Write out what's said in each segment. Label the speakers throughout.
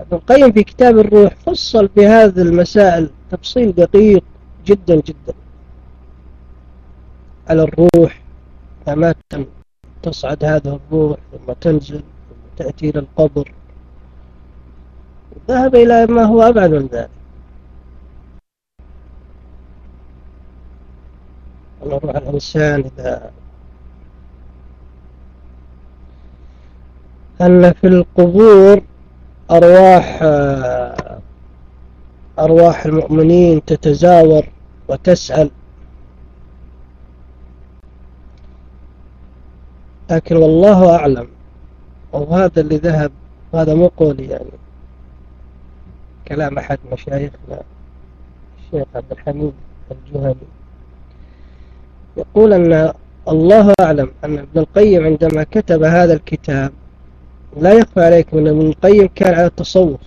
Speaker 1: ابن القيم في كتاب الروح فصل في هذه المسائل تفصيل دقيق جدا جدا. على الروح ما تصعد هذه الروح ثم تنزل ثم تأتي إلى القبر. ذهب إلى ما هو أبعد من ذلك. أن روح الإنسان إذا أن في القبور أرواح أرواح المؤمنين تتزاور وتسأل. لكن والله أعلم وهذا اللي ذهب هذا مو قولي يعني كلام أحد مشايخنا الشيخ عبد الحميد الجهني. يقول أن الله أعلم أن ابن القيم عندما كتب هذا الكتاب لا يخفى عليكم أن ابن القيم كان على التصوف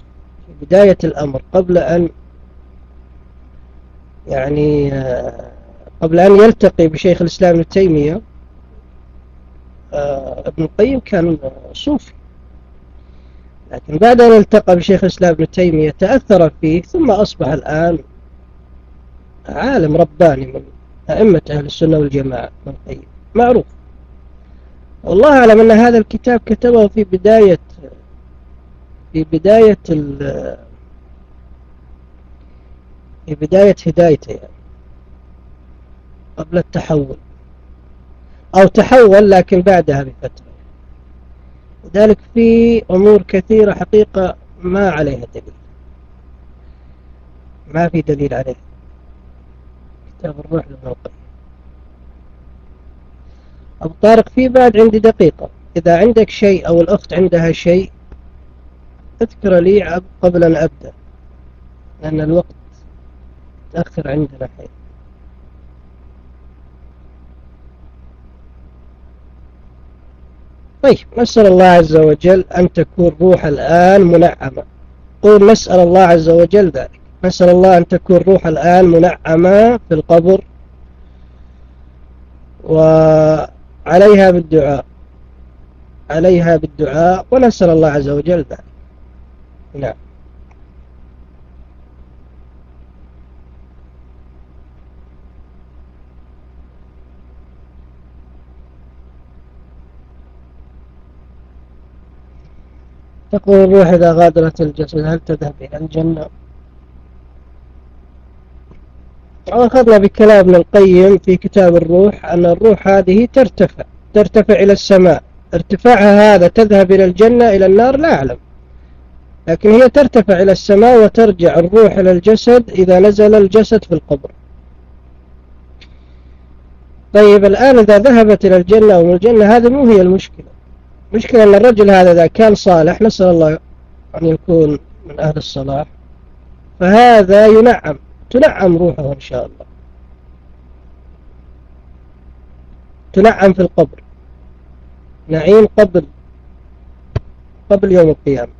Speaker 1: في بداية الأمر قبل أن يعني قبل أن يلتقي بشيخ الإسلام ابن تيمية ابن القيم كان صوفي. لكن بعد أن التقى بشيخ الإسلام ابن تيمية تأثر فيه ثم أصبح الآن عالم رباني من أئمة أهل السنة والجماعة ابن القيم. معروف. والله أعلم أن هذا الكتاب كتبه في بداية في بداية في بداية هدايته يعني. قبل التحول. أو تحول لكن بعدها بفترة. لذلك في أمور كثيرة حقيقة ما عليها دليل. ما في دليل عليها. كتاب الروح القيم أبو طارق في بعد عندي دقيقة. إذا عندك شيء أو الأخت عندها شيء اذكر لي قبل أن أبدأ لأن الوقت تأخر عندنا حين. طيب نسأل الله عز وجل أن تكون روح الآن منعمة. قول نسأل الله عز وجل ذلك. نسأل الله أن تكون روح الآن منعمة في القبر وعليها بالدعاء. عليها بالدعاء ونسأل الله عز وجل ذلك. نعم. تقول الروح إذا غادرت الجسد هل تذهب إلى الجنة؟ أخذنا بكلام ابن القيم في كتاب الروح أن الروح هذه ترتفع ترتفع إلى السماء. ارتفاعها هذا تذهب إلى الجنة إلى النار لا أعلم. لكن هي ترتفع إلى السماء وترجع الروح إلى الجسد إذا نزل الجسد في القبر. طيب الآن إذا ذهبت إلى الجنة أو من الجنة هذه مو هي المشكلة. مشكلة أن الرجل هذا إذا كان صالح نسأل الله أن يكون من أهل الصلاح فهذا ينعم. تنعم روحه إن شاء الله. تنعم في القبر. نعيم قبل قبل يوم القيامة.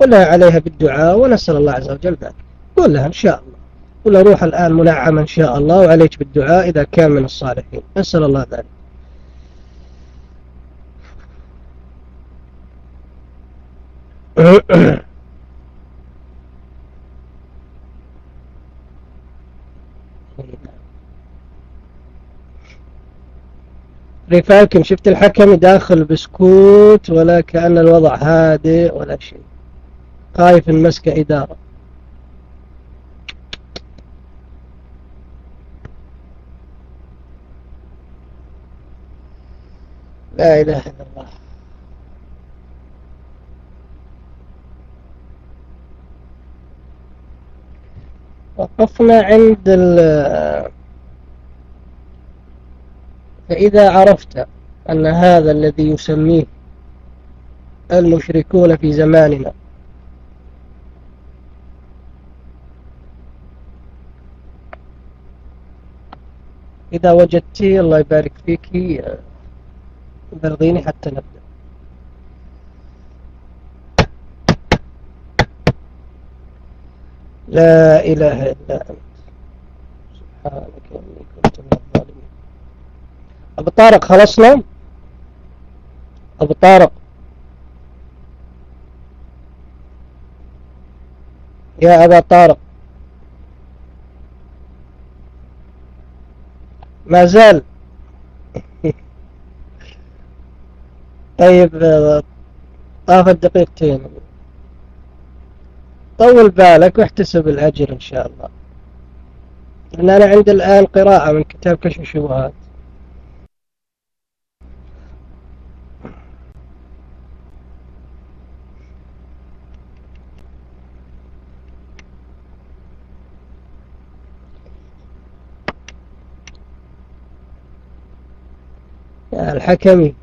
Speaker 1: قل لها عليها بالدعاء ونسأل الله عز وجل ذلك. قل لها إن شاء الله. قل روح الآن منعم إن شاء الله وعليك بالدعاء إذا كان من الصالحين. نسأل الله ذلك. رفاكم شفت الحكم داخل بسكوت ولا كأن الوضع هادئ ولا شيء. خايف المسك إدارة. لا إله إلا الله. وقفنا عند فإذا عرفت أن هذا الذي يسميه المشركون في زماننا إذا وجدتي الله يبارك فيك برضيني حتى نبدأ. لا إله إلا أنت. سبحانك إني كنت من الظالمين أبو طارق خلصنا؟ أبو طارق. يا أبا طارق. ما زال. طيب طاف دقيقتين. طول بالك واحتسب الأجر إن شاء الله. لأن أنا عندي الآن قراءة من كتاب كشف الشبهات. الحكمي.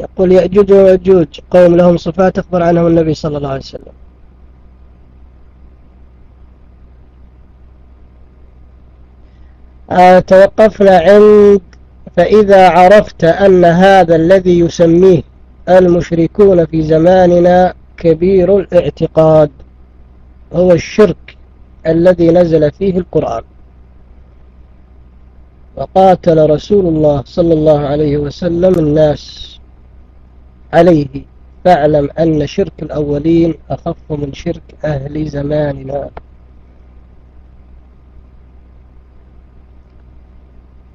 Speaker 1: يقول يأجوج ويأجوج. قوم لهم صفات أخبر عنهم النبي صلى الله عليه وسلم. آه توقفنا عند فإذا عرفت أن هذا الذي يسميه المشركون في زماننا كبير الاعتقاد. هو الشرك الذي نزل فيه القرآن. وقاتل رسول الله صلى الله عليه وسلم الناس عليه. فاعلم أن شرك الأولين أخف من شرك أهل زماننا.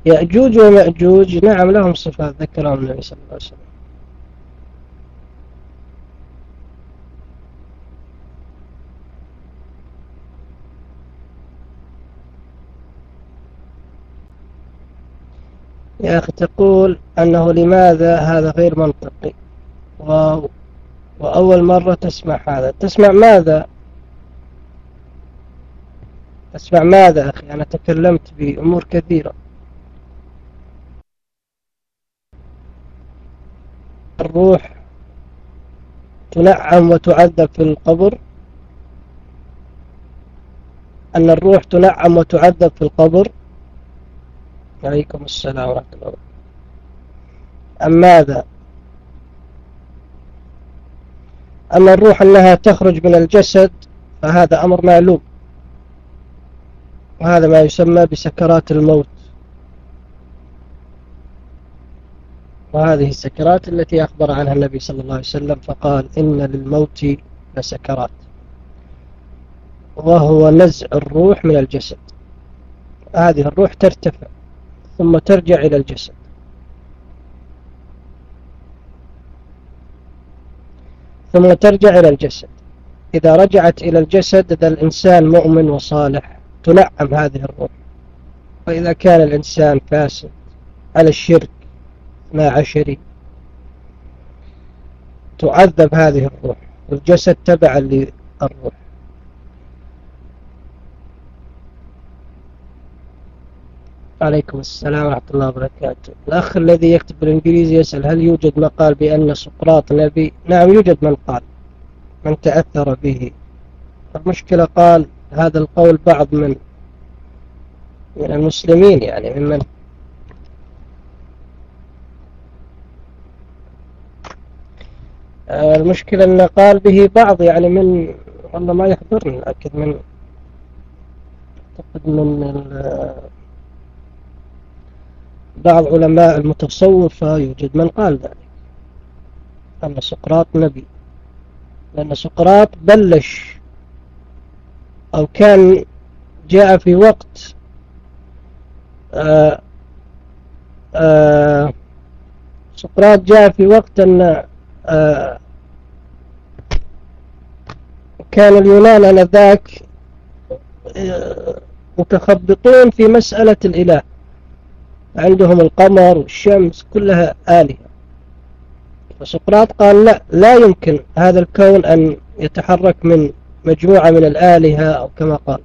Speaker 1: يأجوج ومأجوج نعم لهم صفات ذكرهم النبي صلى الله عليه وسلم. يا أخي تقول أنه لماذا هذا غير منطقي؟ واو. وأول مرة تسمع هذا. تسمع ماذا؟ تسمع ماذا أخي؟ أنا تكلمت بأمور كثيرة. الروح تنعم وتعذب في القبر. أن الروح تنعم وتعذب في القبر. عليكم السلام ورحمة الله. أم ماذا؟ أما الروح أنها تخرج من الجسد فهذا أمر معلوم. وهذا ما يسمى بسكرات الموت. وهذه السكرات التي أخبر عنها النبي صلى الله عليه وسلم فقال إن للموت لسكرات. وهو نزع الروح من الجسد. هذه الروح ترتفع. ثم ترجع إلى الجسد. ثم ترجع إلى الجسد. إذا رجعت إلى الجسد إذا الإنسان مؤمن وصالح تنعم هذه الروح. وإذا كان الإنسان فاسد على الشرك ما عشري تعذب هذه الروح. والجسد تبعا للروح. عليكم السلام ورحمة الله وبركاته. الأخ الذي يكتب بالإنجليزي يسأل هل يوجد مقال بأن سقراط نبي؟ نعم يوجد من قال من تأثر به. المشكلة قال هذا القول بعض من من المسلمين يعني ممن المشكلة أن قال به بعض يعني من والله ما يحضرني لكن من أعتقد من بعض علماء المتصوفة يوجد من قال ذلك أن سقراط نبي لأن سقراط بلش أو كان جاء في وقت آآ آه، آآ آه، سقراط جاء في وقت أن آه، كان اليونان آنذاك متخبطون في مسألة الإله. عندهم القمر والشمس كلها آلهة. فسقراط قال لا لا يمكن هذا الكون أن يتحرك من مجموعة من الآلهة أو كما قال.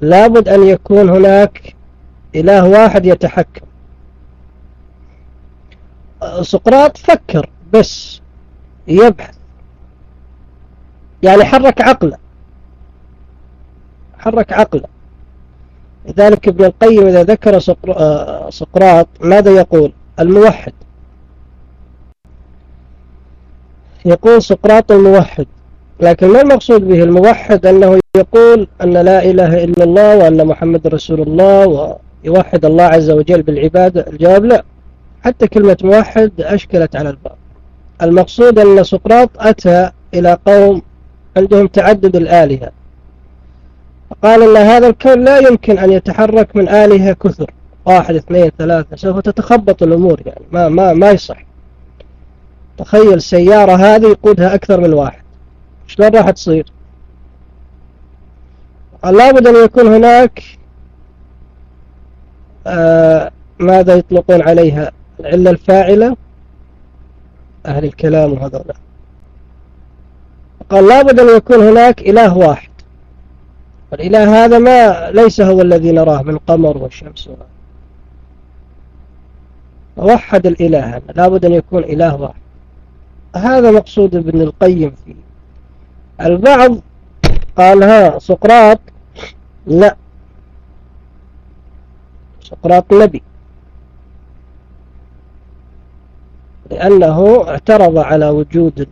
Speaker 1: لابد أن يكون هناك إله واحد يتحكم. سقراط فكر بس يبحث. يعني حرك عقله. حرك عقله. لذلك ابن القيم إذا ذكر آه، سقراط ماذا يقول؟ الموحد. يقول سقراط الموحد. لكن ما المقصود به الموحد؟ أنه يقول أن لا إله إلا الله وأن محمد رسول الله يوحد الله عز وجل بالعبادة. الجواب لا. حتى كلمة موحد أشكلت على الباب المقصود أن سقراط أتى إلى قوم عندهم تعدد الآلهة. فقال أن هذا الكون لا يمكن أن يتحرك من آلهة كثر. واحد اثنين ثلاثة. سوف تتخبط الأمور يعني. ما, ما, ما يصح. تخيل سيارة هذه يقودها أكثر من واحد. شلون راح تصير؟ قال لابد أن يكون هناك آه ماذا يطلقون عليها؟ العلة الفاعلة أهل الكلام وهذولا قال لابد أن يكون هناك إله واحد. والإله هذا ما ليس هو الذي نراه من القمر والشمس ووحد الإله لابد أن يكون إله واحد. هذا مقصود ابن القيم فيه. البعض قال ها سقراط لا. سقراط نبي. لأنه اعترض على وجود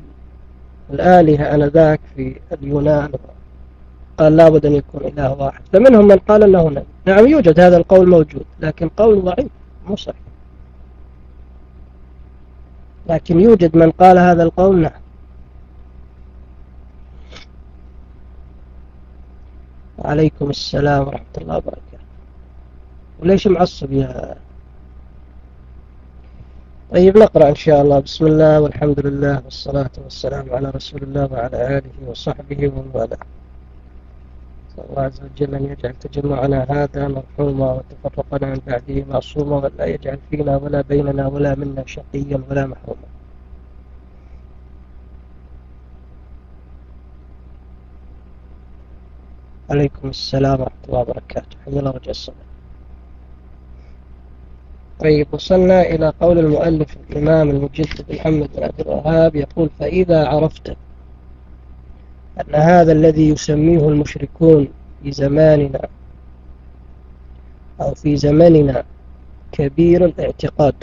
Speaker 1: الآلهة أنذاك في اليونان قال لابد أن يكون إله واحد. فمنهم من قال أنه نبي. نعم يوجد هذا القول موجود لكن قول ضعيف مو صحيح. لكن يوجد من قال هذا القول نعم. وعليكم السلام ورحمة الله وبركاته. وليش معصب يا طيب نقرأ إن شاء الله. بسم الله والحمد لله والصلاة والسلام على رسول الله وعلى آله وصحبه ومن والاه. الله عز وجل أن يجعل تجمعنا هذا مرحوما وتفرقنا من بعده معصوما ولا يجعل فينا ولا بيننا ولا منا شقيا ولا محروما. عليكم السلام ورحمة الله وبركاته. حيا الله رجع الصلاة. طيب وصلنا إلى قول المؤلف الإمام المجدد محمد بن عبد الوهاب يقول فإذا عرفت أن هذا الذي يسميه المشركون في زماننا أو في زمننا كبير الاعتقاد.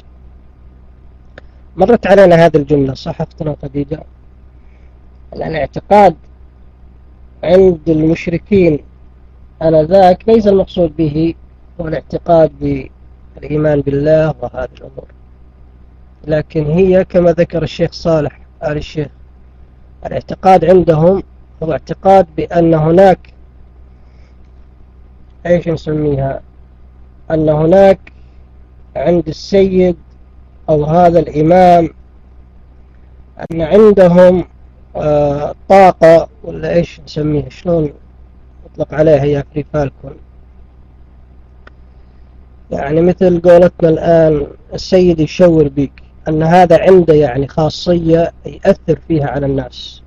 Speaker 1: مرت علينا هذه الجملة صح أختنا خديجة؟ الاعتقاد عند المشركين ذاك ليس المقصود به هو الاعتقاد بالإيمان بالله وهذه الأمور. لكن هي كما ذكر الشيخ صالح آل الشيخ الاعتقاد عندهم هو اعتقاد بأن هناك إيش نسميها؟ أن هناك عند السيد أو هذا الإمام أن عندهم آه طاقة ولا إيش نسميها؟ شلون يطلق عليها يا فري فالكون؟ يعني مثل قولتنا الآن السيد يشور بك أن هذا عنده يعني خاصية يأثر فيها على الناس.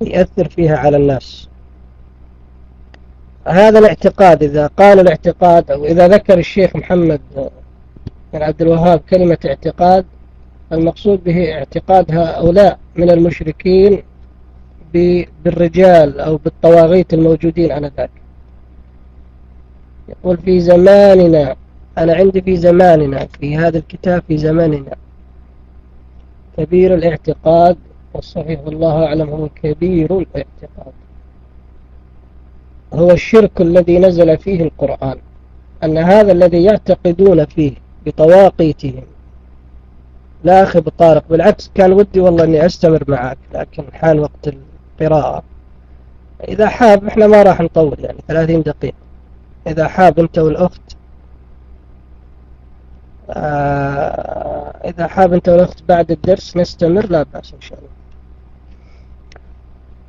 Speaker 1: يأثر فيها على الناس. هذا الاعتقاد إذا قال الاعتقاد أو إذا ذكر الشيخ محمد بن عبد الوهاب كلمة اعتقاد المقصود به اعتقاد هؤلاء من المشركين بالرجال أو بالطواغيت الموجودين آنذاك. يقول في زماننا أنا عندي في زماننا في هذا الكتاب في زماننا كبير الاعتقاد والصحيح والله أعلم هو كبير الاعتقاد. هو الشرك الذي نزل فيه القرآن أن هذا الذي يعتقدون فيه بطواقيتهم لا أخي بطارق بالعكس كان ودي والله أني أستمر معك لكن حان وقت القراءة. إذا حاب إحنا ما راح نطول يعني ثلاثين دقيقة. إذا حاب أنت والأخت آه إذا حاب أنت والأخت بعد الدرس نستمر لا بأس إن شاء الله.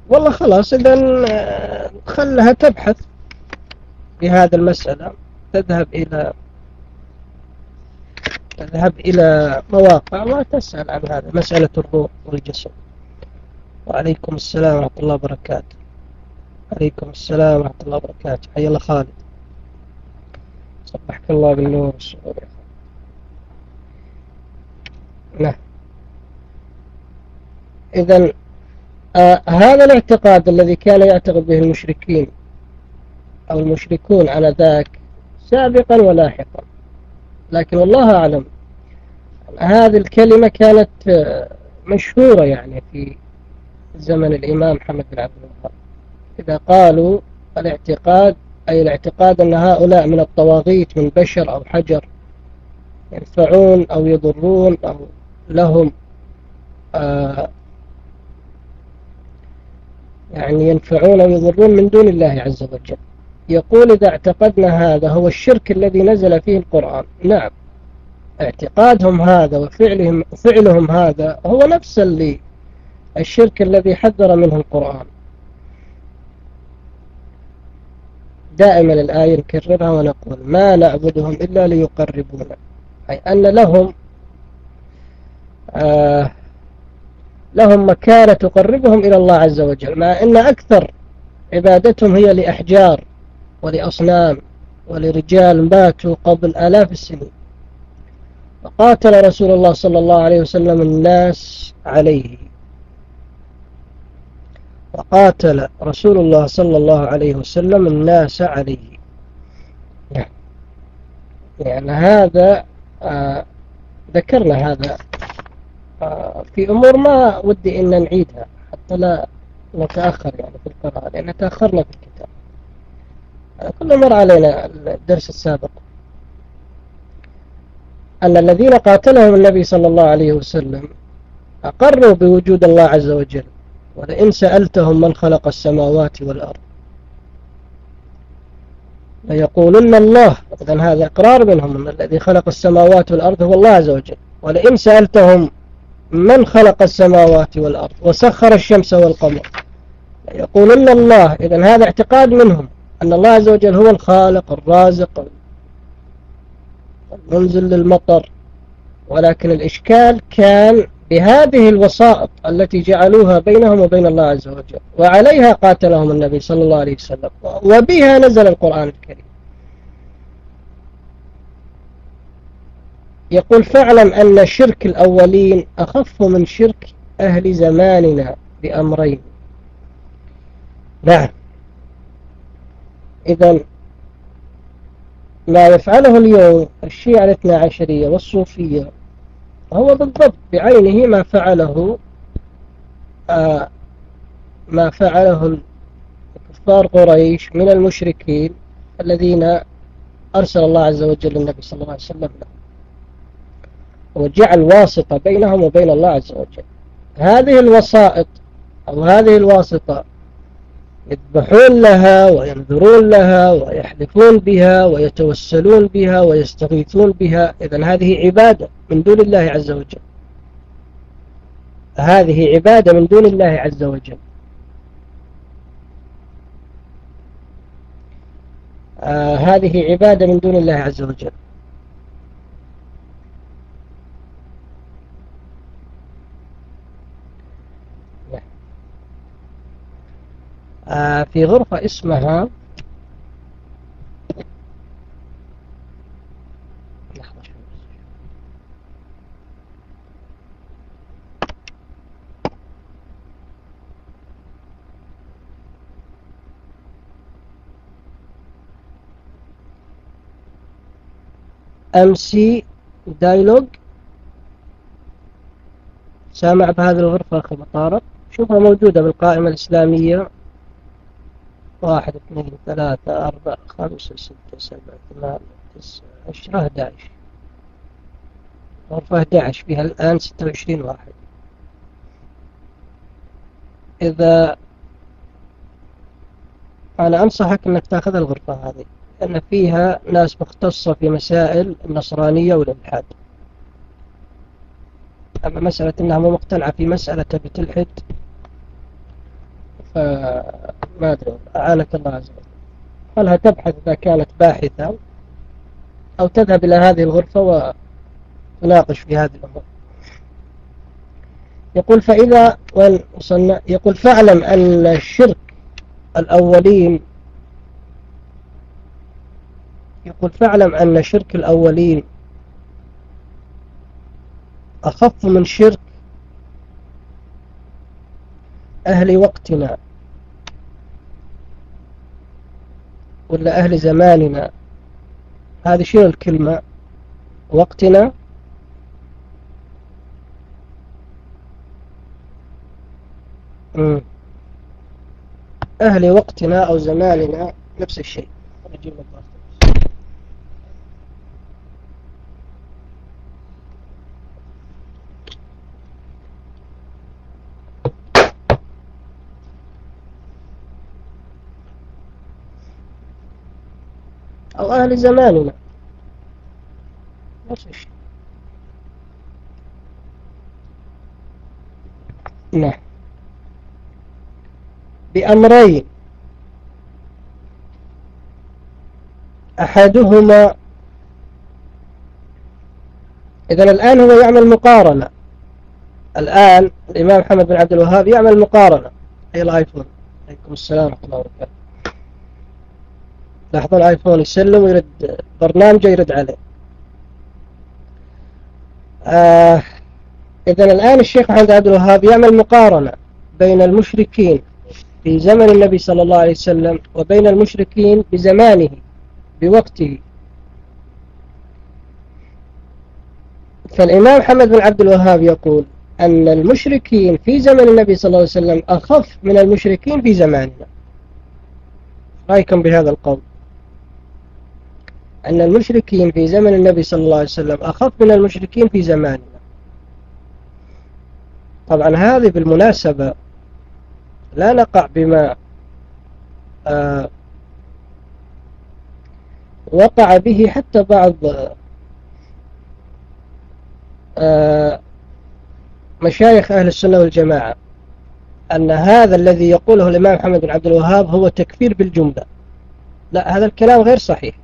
Speaker 1: والله خلاص إذا آه، خلها تبحث في هذا المسألة. تذهب إلى تذهب إلى مواقع وتسأل عن هذا. مسألة الروح والجسد. وعليكم السلام ورحمة الله وبركاته. عليكم السلام ورحمة الله وبركاته. حي الله خالد. صبحك الله بالنور والسرور. نعم. إذا آه هذا الاعتقاد الذي كان يعتقد به المشركين أو المشركون على ذاك سابقا ولاحقا. لكن والله أعلم هذه الكلمة كانت آه، مشهورة يعني في زمن الإمام محمد بن عبد الوهاب. إذا قالوا الاعتقاد أي الاعتقاد أن هؤلاء من الطواغيت من بشر أو حجر ينفعون أو يضرون أو لهم آه يعني ينفعون أو يضرون من دون الله عز وجل. يقول إذا اعتقدنا هذا هو الشرك الذي نزل فيه القرآن. نعم. اعتقادهم هذا وفعلهم فعلهم هذا هو نفس اللي الشرك الذي حذر منه القرآن. دائما الآية نكررها ونقول ما نعبدهم إلا ليقربونا. أي أن لهم آه لهم مكانة تقربهم إلى الله عز وجل. مع أن أكثر عبادتهم هي لأحجار ولأصنام ولرجال ماتوا قبل آلاف السنين. وقاتل رسول الله صلى الله عليه وسلم الناس عليه. وقاتل رسول الله صلى الله عليه وسلم الناس عليه. يعني هذا آه ذكرنا هذا في أمور ما ودي أن نعيدها حتى لا نتأخر يعني في القراءة لأن تأخرنا في الكتاب كل مر علينا الدرس السابق. أن الذين قاتلهم النبي صلى الله عليه وسلم أقروا بوجود الله عز وجل ولئن سألتهم من خلق السماوات والأرض. ليقولن الله إذن هذا إقرار منهم أن الذي خلق السماوات والأرض هو الله عز وجل. ولئن سألتهم من خلق السماوات والأرض وسخر الشمس والقمر؟ ليقولن الله. إذن هذا اعتقاد منهم أن الله عز وجل هو الخالق الرازق المنزل للمطر. ولكن الإشكال كان بهذه الوسائط التي جعلوها بينهم وبين الله عز وجل وعليها قاتلهم النبي صلى الله عليه وسلم وبها نزل القرآن الكريم. يقول فاعلم أن شرك الأولين أخف من شرك أهل زماننا بأمرين. نعم. إذا ما يفعله اليوم الشيعة الاثنى عشرية والصوفية هو بالضبط بعينه ما فعله آه ما فعله كفار قريش من المشركين الذين أرسل الله عز وجل النبي صلى الله عليه وسلم. له وجعل واسطة بينهم وبين الله عز وجل. هذه الوسائط أو هذه الواسطة يذبحون لها وينذرون لها ويحلفون بها ويتوسلون بها ويستغيثون بها. إذن هذه عبادة من دون الله عز وجل. هذه عبادة من دون الله عز وجل. آه هذه عبادة من دون الله عز وجل. في غرفة اسمها MC dialogue سامع بهذه الغرفة أخي طارق شوفها موجودة بالقائمة الإسلامية. واحد اثنين ثلاثة أربعة خمسة ستة سبعة ثمانية تسعة عشرة أحد غرفة 11 فيها الآن ستة وعشرين واحد. إذا أنا أنصحك أنك تأخذ الغرفة هذه لأن فيها ناس مختصة في مسائل النصرانية والإلحاد. أما مسألة أنها مو مقتنعة في مسألة بتلحد فما أدري أعانك الله عز وجل خلها تبحث إذا كانت باحثة أو تذهب إلى هذه الغرفة وتناقش في هذه الأمور؟ يقول فإذا وصلنا يقول فاعلم أن الشرك الأولين يقول فاعلم أن شرك الأولين أخف من شرك أهل وقتنا. ولا أهل زماننا هذه شنو الكلمة؟ وقتنا؟ أهل وقتنا أو زماننا نفس الشيء. أو أهل زماننا. نفس الشيء نعم. بأمرين. أحدهما إذا الآن هو يعمل مقارنة. الآن الإمام محمد بن عبد الوهاب يعمل مقارنة. أي الآيفون. عليكم السلام ورحمة الله وبركاته. لاحظوا الآيفون يسلم ويرد برنامجه يرد عليه. آه إذا الآن الشيخ محمد عبد الوهاب يعمل مقارنة بين المشركين في زمن النبي صلى الله عليه وسلم وبين المشركين بزمانه بوقته. فالإمام محمد بن عبد الوهاب يقول أن المشركين في زمن النبي صلى الله عليه وسلم أخف من المشركين في زماننا. رأيكم بهذا القول؟ أن المشركين في زمن النبي صلى الله عليه وسلم أخف من المشركين في زماننا. طبعا هذه بالمناسبة لا نقع بما آه وقع به حتى بعض آه مشايخ أهل السنة والجماعة أن هذا الذي يقوله الإمام محمد بن عبد الوهاب هو تكفير بالجملة. لا هذا الكلام غير صحيح.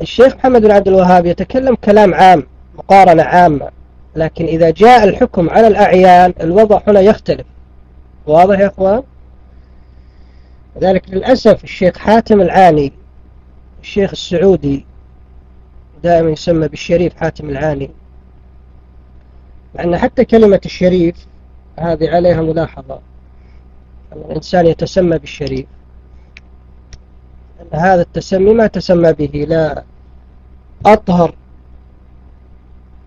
Speaker 1: الشيخ محمد بن عبد الوهاب يتكلم كلام عام مقارنة عامة لكن إذا جاء الحكم على الأعيان الوضع هنا يختلف. واضح يا أخوان؟ ذلك للأسف الشيخ حاتم العاني الشيخ السعودي دائما يسمى بالشريف حاتم العاني مع أن حتى كلمة الشريف هذه عليها ملاحظة. الإنسان يتسمى بالشريف. أن هذا التسمي ما تسمى به لا أطهر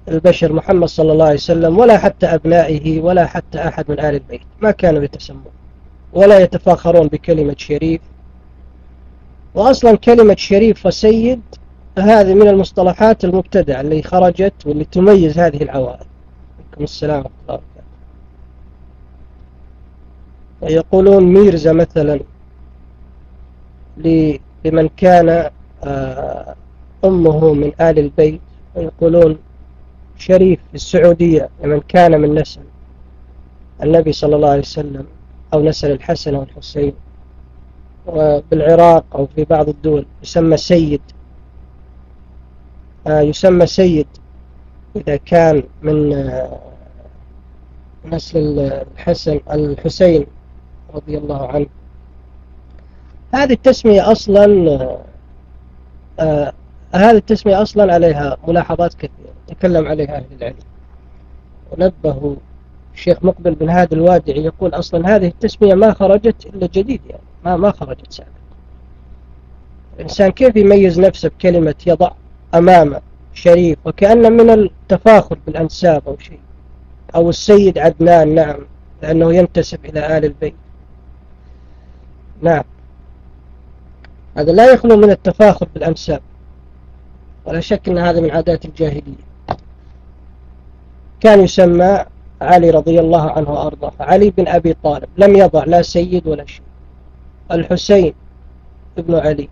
Speaker 1: البشر محمد صلى الله عليه وسلم ولا حتى أبنائه ولا حتى أحد من آل البيت ما كانوا يتسمون ولا يتفاخرون بكلمة شريف. وأصلا كلمة شريف وسيد هذه من المصطلحات المبتدعة اللي خرجت واللي تميز هذه العوائل. عليكم السلام ورحمة الله وبركاته. يقولون ميرزا مثلا لمن كان آه، أمه من آل البيت ويقولون شريف في السعودية لمن كان من نسل النبي صلى الله عليه وسلم أو نسل الحسن أو الحسين وبالعراق أو في بعض الدول يسمى سيد. آه، يسمى سيد إذا كان من آه، نسل الحسن الحسين رضي الله عنه. هذه التسمية أصلا آه، هذه التسمية أصلا عليها ملاحظات كثيرة تكلم عليها أهل العلم. ونبه الشيخ مقبل بن هادي الوادعي يقول أصلا هذه التسمية ما خرجت إلا جديد يعني ما ما خرجت سابقا. الإنسان كيف يميز نفسه بكلمة يضع أمامه شريف وكأن من التفاخر بالأنساب أو شيء أو السيد عدنان نعم لأنه ينتسب إلى آل البيت. نعم. هذا لا يخلو من التفاخر بالأنساب ولا شك أن هذا من عادات الجاهلية. كان يسمى علي رضي الله عنه وأرضاه. علي بن أبي طالب. لم يضع لا سيد ولا شيء الحسين ابن علي.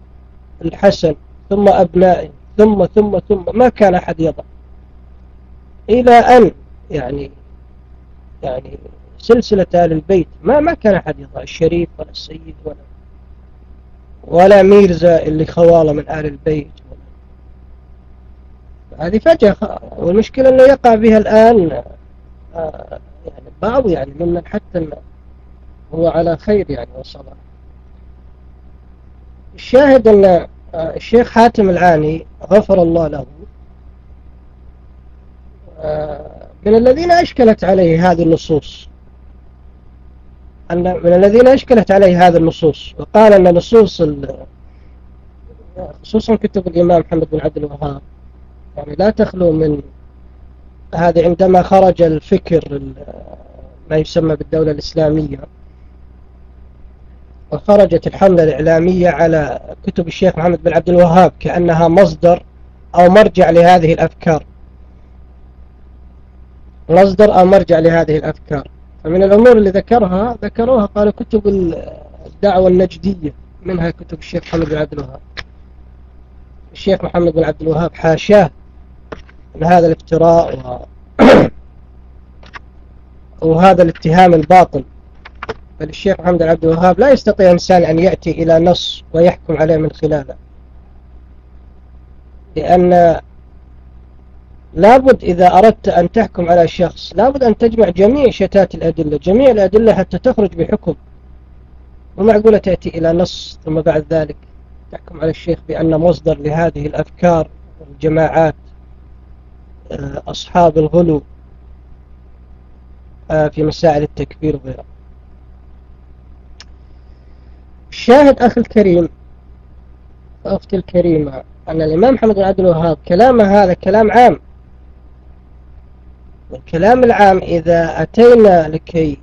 Speaker 1: الحسن ثم أبنائه. ثم ثم ثم. ما كان أحد يضع. إلى أن يعني يعني سلسلة آل البيت. ما ما كان أحد يضع. الشريف ولا السيد ولا ولا ميرزا اللي خواله من آل البيت. هذه فجأة والمشكلة أنه يقع بها الآن آه، يعني بعض يعني ممن حتى هو على خير يعني وصلاة الشاهد أن آه، الشيخ حاتم العاني غفر الله له آه، من الذين أشكلت عليه هذه النصوص. أن من الذين أشكلت عليه هذه النصوص وقال أن نصوص خصوصا كتب الإمام محمد بن عبد الوهاب يعني لا تخلو من هذه عندما خرج الفكر ما يسمى بالدولة الإسلامية وخرجت الحملة الإعلامية على كتب الشيخ محمد بن عبد الوهاب كأنها مصدر أو مرجع لهذه الأفكار. مصدر أو مرجع لهذه الأفكار. فمن الأمور اللي ذكرها ذكروها قالوا كتب الدعوة النجدية منها كتب الشيخ محمد بن عبد الوهاب. الشيخ محمد بن عبد الوهاب حاشاه من هذا الافتراء و... وهذا الاتهام الباطل. بل الشيخ محمد بن عبد الوهاب لا يستطيع إنسان أن يأتي إلى نص ويحكم عليه من خلاله. لأن لابد إذا أردت أن تحكم على شخص لابد أن تجمع جميع شتات الأدلة جميع الأدلة حتى تخرج بحكم. ومعقولة تأتي إلى نص ثم بعد ذلك تحكم على الشيخ بأن مصدر لهذه الأفكار والجماعات آه، أصحاب الغلو آه، في مسائل التكبير وغيرها. الشاهد أخي الكريم أختي الكريمة أن الإمام محمد بن عبد الوهاب كلامه هذا كلام عام. والكلام العام إذا أتينا لكي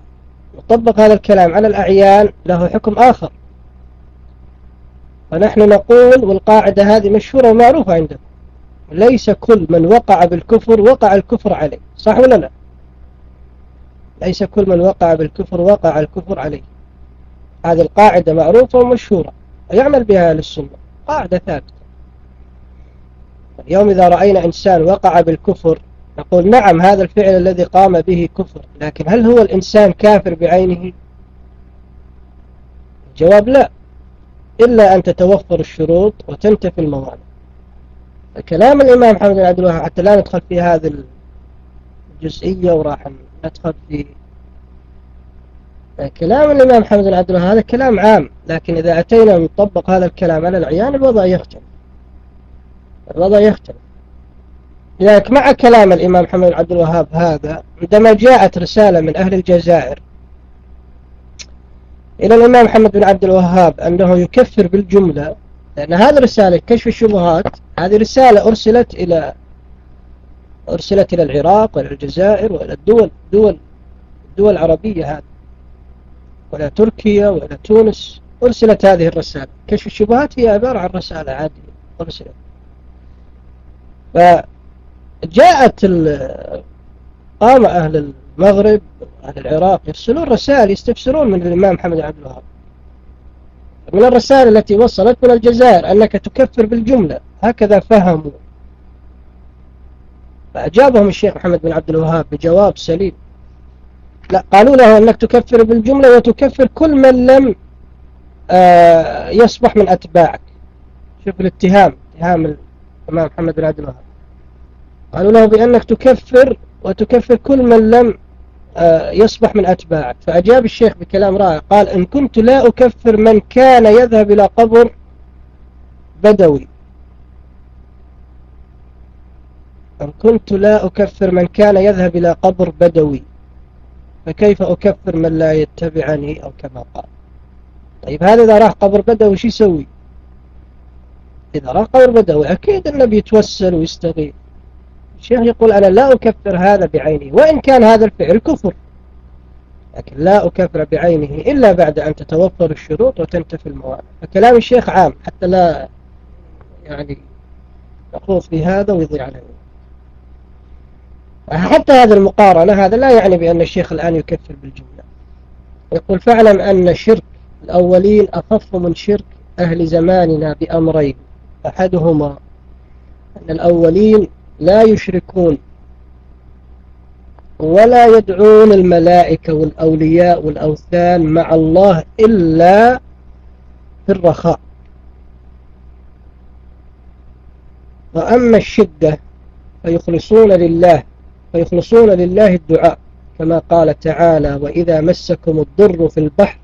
Speaker 1: نطبق هذا الكلام على الأعيان له حكم آخر. فنحن نقول والقاعدة هذه مشهورة ومعروفة عندنا. ليس كل من وقع بالكفر وقع الكفر عليه. صح ولا لا؟ ليس كل من وقع بالكفر وقع الكفر عليه. هذه القاعدة معروفة ومشهورة. ويعمل بها للسنة قاعدة ثابتة. اليوم إذا رأينا إنسان وقع بالكفر نقول نعم هذا الفعل الذي قام به كفر لكن هل هو الإنسان كافر بعينه؟ الجواب لا. إلا أن تتوفر الشروط وتنتفي الموانع. كلام الإمام محمد بن عبد الوهاب حتى لا ندخل في هذه الجزئية وراح ندخل في كلام الإمام محمد بن عبد الوهاب هذا كلام عام لكن إذا أتينا نطبق هذا الكلام على العيان الوضع يختلف. الوضع يختلف. لذلك مع كلام الإمام محمد عبد الوهاب هذا عندما جاءت رسالة من أهل الجزائر إلى الإمام محمد بن عبد الوهاب أنه يكفر بالجملة لأن هذه الرسالة كشف الشبهات هذه رسالة أرسلت إلى أرسلت إلى العراق وإلى الجزائر وإلى الدول دول الدول العربية هذه وإلى تركيا وإلى تونس أرسلت هذه الرسالة. كشف الشبهات هي عبارة عن رسالة عادية أرسلت. فجاءت قام أهل المغرب أهل العراق يرسلون رسائل يستفسرون من الإمام محمد عبد الوهاب. من الرسائل التي وصلت من الجزائر أنك تكفر بالجملة. هكذا فهموا. فأجابهم الشيخ محمد بن عبد الوهاب بجواب سليم. لا قالوا له أنك تكفر بالجملة وتكفر كل من لم آه، يصبح من أتباعك. شوف الاتهام اتهام الإمام محمد بن عبد الوهاب. قالوا له بأنك تكفر وتكفر كل من لم آه، يصبح من أتباعك. فأجاب الشيخ بكلام رائع قال إن كنت لا أكفر من كان يذهب إلى قبر بدوي. إن كنت لا أكفر من كان يذهب إلى قبر بدوي فكيف أكفر من لا يتبعني أو كما قال؟ طيب هذا إذا راح قبر بدوي شو يسوي؟ إذا راح قبر بدوي أكيد النبي يتوسل ويستغيث. الشيخ يقول أنا لا أكفر هذا بعينه وإن كان هذا الفعل كفر. لكن لا أكفر بعينه إلا بعد أن تتوفر الشروط وتنتفي الموانع. فكلام الشيخ عام حتى لا يعني نخوض في هذا ويضيع علينا حتى هذه المقارنة هذا لا يعني بأن الشيخ الآن يكفر بالجملة. يقول فاعلم أن شرك الأولين أخف من شرك أهل زماننا بأمرين. أحدهما أن الأولين لا يشركون ولا يدعون الملائكة والأولياء والأوثان مع الله إلا في الرخاء. وأما الشدة فيخلصون لله فيخلصون لله الدعاء كما قال تعالى وإذا مسكم الضر في البحر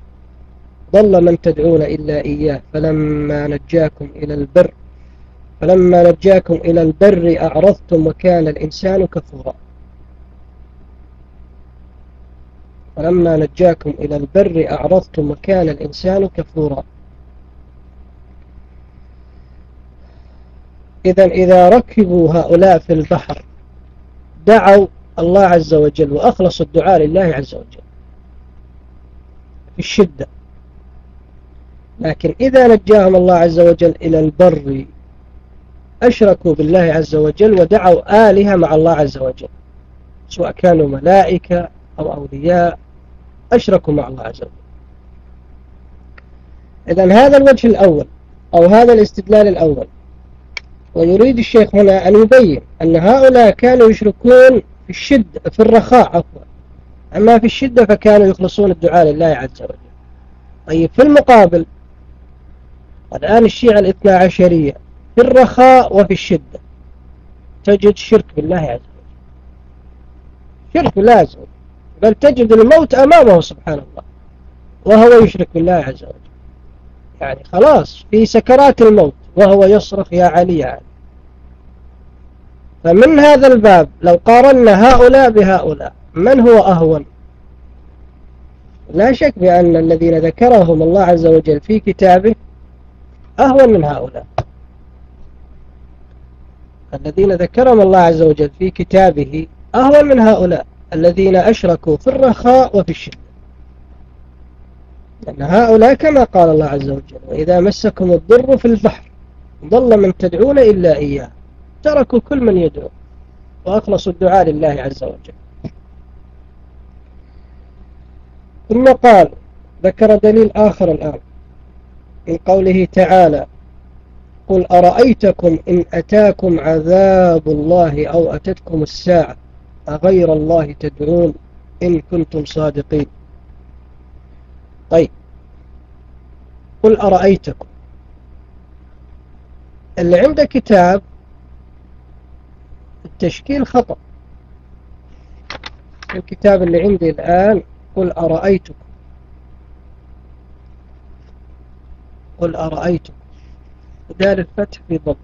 Speaker 1: ضل من تدعون إلا إياه فلما نجاكم إلى البر فلما نجاكم إلى البر أعرضتم وكان الإنسان كفورا. فلما نجاكم إلى البر أعرضتم وكان الإنسان كفورا. إذا إذا ركبوا هؤلاء في البحر دعوا الله عز وجل وأخلصوا الدعاء لله عز وجل في الشدة. لكن إذا نجاهم الله عز وجل إلى البر أشركوا بالله عز وجل ودعوا آلهة مع الله عز وجل سواء كانوا ملائكة أو أولياء أشركوا مع الله عز وجل. إذا هذا الوجه الأول أو هذا الاستدلال الأول. ويريد الشيخ هنا أن يبين أن هؤلاء كانوا يشركون في الشدة في الرخاء عفوا. أما في الشدة فكانوا يخلصون الدعاء لله عز وجل. طيب في المقابل الآن الشيعة الاثنى عشرية في الرخاء وفي الشدة. تجد شرك بالله عز وجل. شرك بالله عز وجل. بل تجد الموت أمامه سبحان الله. وهو يشرك بالله عز وجل. يعني خلاص في سكرات الموت. وهو يصرخ يا علي يا علي. فمن هذا الباب لو قارنا هؤلاء بهؤلاء من هو أهون؟ لا شك بأن الذين ذكرهم الله عز وجل في كتابه أهون من هؤلاء. الذين ذكرهم الله عز وجل في كتابه أهون من هؤلاء الذين أشركوا في الرخاء وفي الشدة. لأن هؤلاء كما قال الله عز وجل وإذا مسكم الضر في البحر ضل من تدعون إلا إياه. تركوا كل من يدعو وأخلصوا الدعاء لله عز وجل. ثم قال ذكر دليل آخر الآن من قوله تعالى قل أرأيتكم إن أتاكم عذاب الله أو أتتكم الساعة أغير الله تدعون إن كنتم صادقين. طيب. قل أرأيتكم. اللي عنده كتاب التشكيل خطأ. الكتاب اللي عندي الآن قل أرأيتكم. قل أرأيتكم. دار الفتح في ضبط.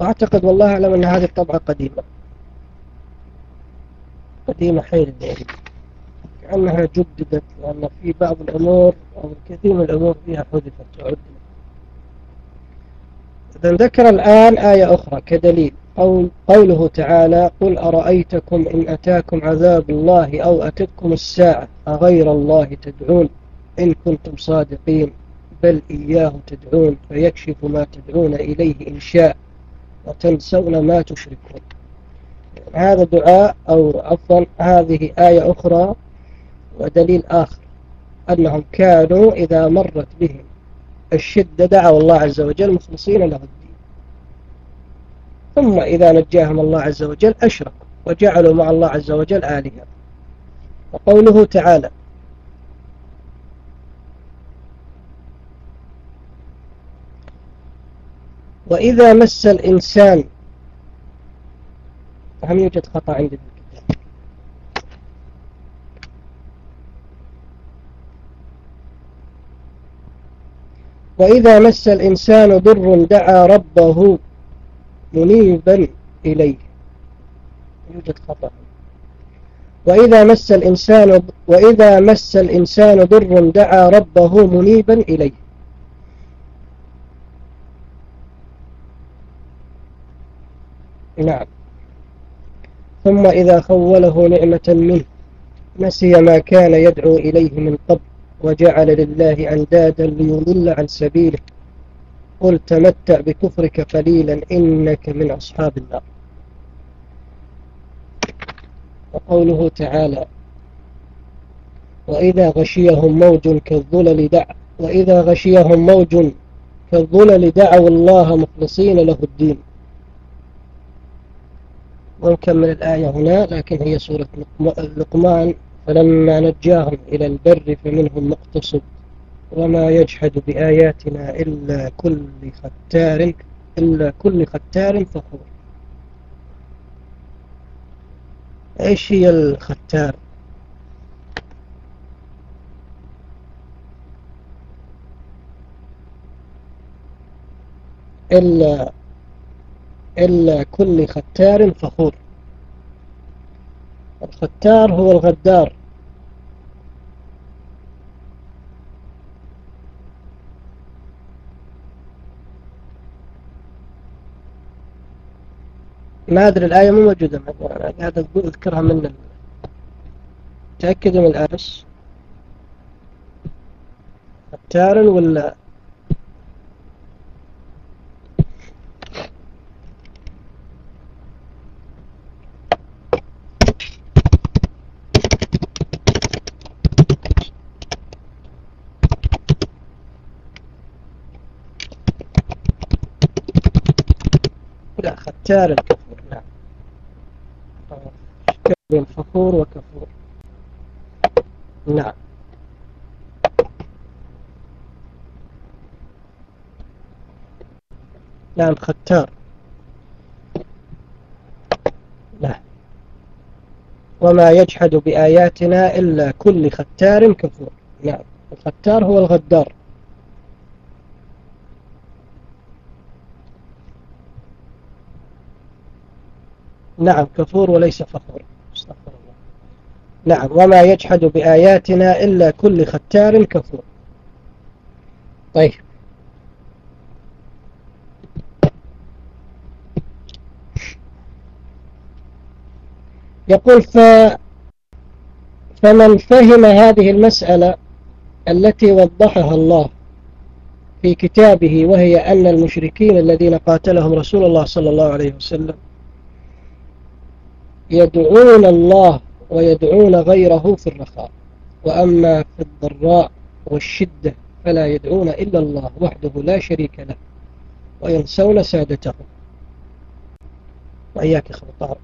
Speaker 1: وأعتقد والله أعلم أن هذه الطبعة قديمة. قديمة حيل يعني كأنها جددت لأن في بعض الأمور أو الكثير من الأمور فيها حذفت وعدلت إذا ذكر الآن آية أخرى كدليل. قول قوله تعالى قل أرأيتكم إن أتاكم عذاب الله أو أتتكم الساعة أغير الله تدعون إن كنتم صادقين بل إياه تدعون فيكشف ما تدعون إليه إن شاء وتنسون ما تشركون. هذا دعاء أو عفوا هذه آية أخرى ودليل آخر أنهم كانوا إذا مرت بهم الشدة دعوا الله عز وجل مخلصين له الدين. ثم إذا نجاهم الله عز وجل أشركوا وجعلوا مع الله عز وجل آلهة. وقوله تعالى وإذا مس الإنسان فهم يوجد خطأ عندي وإذا مس الإنسان ضر دعا ربه منيبا إليه؟ يوجد خطأ. وإذا مس الإنسان وإذا مس الإنسان ضر دعا ربه منيبا إليه. نعم. ثم إذا خوله نعمة منه نسي ما كان يدعو إليه من قبل وجعل لله أندادا ليضل عن سبيله. قل تمتع بكفرك قليلا إنك من أصحاب النار. وقوله تعالى وإذا غشيهم موج كالظلل دع وإذا غشيهم موج كالظلل دعوا الله مخلصين له الدين. ونكمل الآية هنا لكن هي سورة لقمان فلما نجاهم إلى البر فمنهم مقتصد. وما يجحد بآياتنا إلا كل ختار إلا كل ختار فخور. إيش هي الختار؟ إلا إلا كل ختار فخور. الختار هو الغدار. ما أدري الآية مو موجودة أنا قاعد أذكرها من تأكدوا من الأرش. ختار ولا؟ لا ختار بين فخور وكفور. نعم. نعم ختار لا وما يجحد بآياتنا إلا كل ختار كفور. نعم الختار هو الغدار. نعم كفور وليس فخور. نعم وما يجحد بآياتنا إلا كل ختار كفور. طيب. يقول ف فمن فهم هذه المسألة التي وضحها الله في كتابه وهي أن المشركين الذين قاتلهم رسول الله صلى الله عليه وسلم يدعون الله ويدعون غيره في الرخاء. وأما في الضراء والشدة فلا يدعون إلا الله وحده لا شريك له وينسون سادتهم وإياك خلطار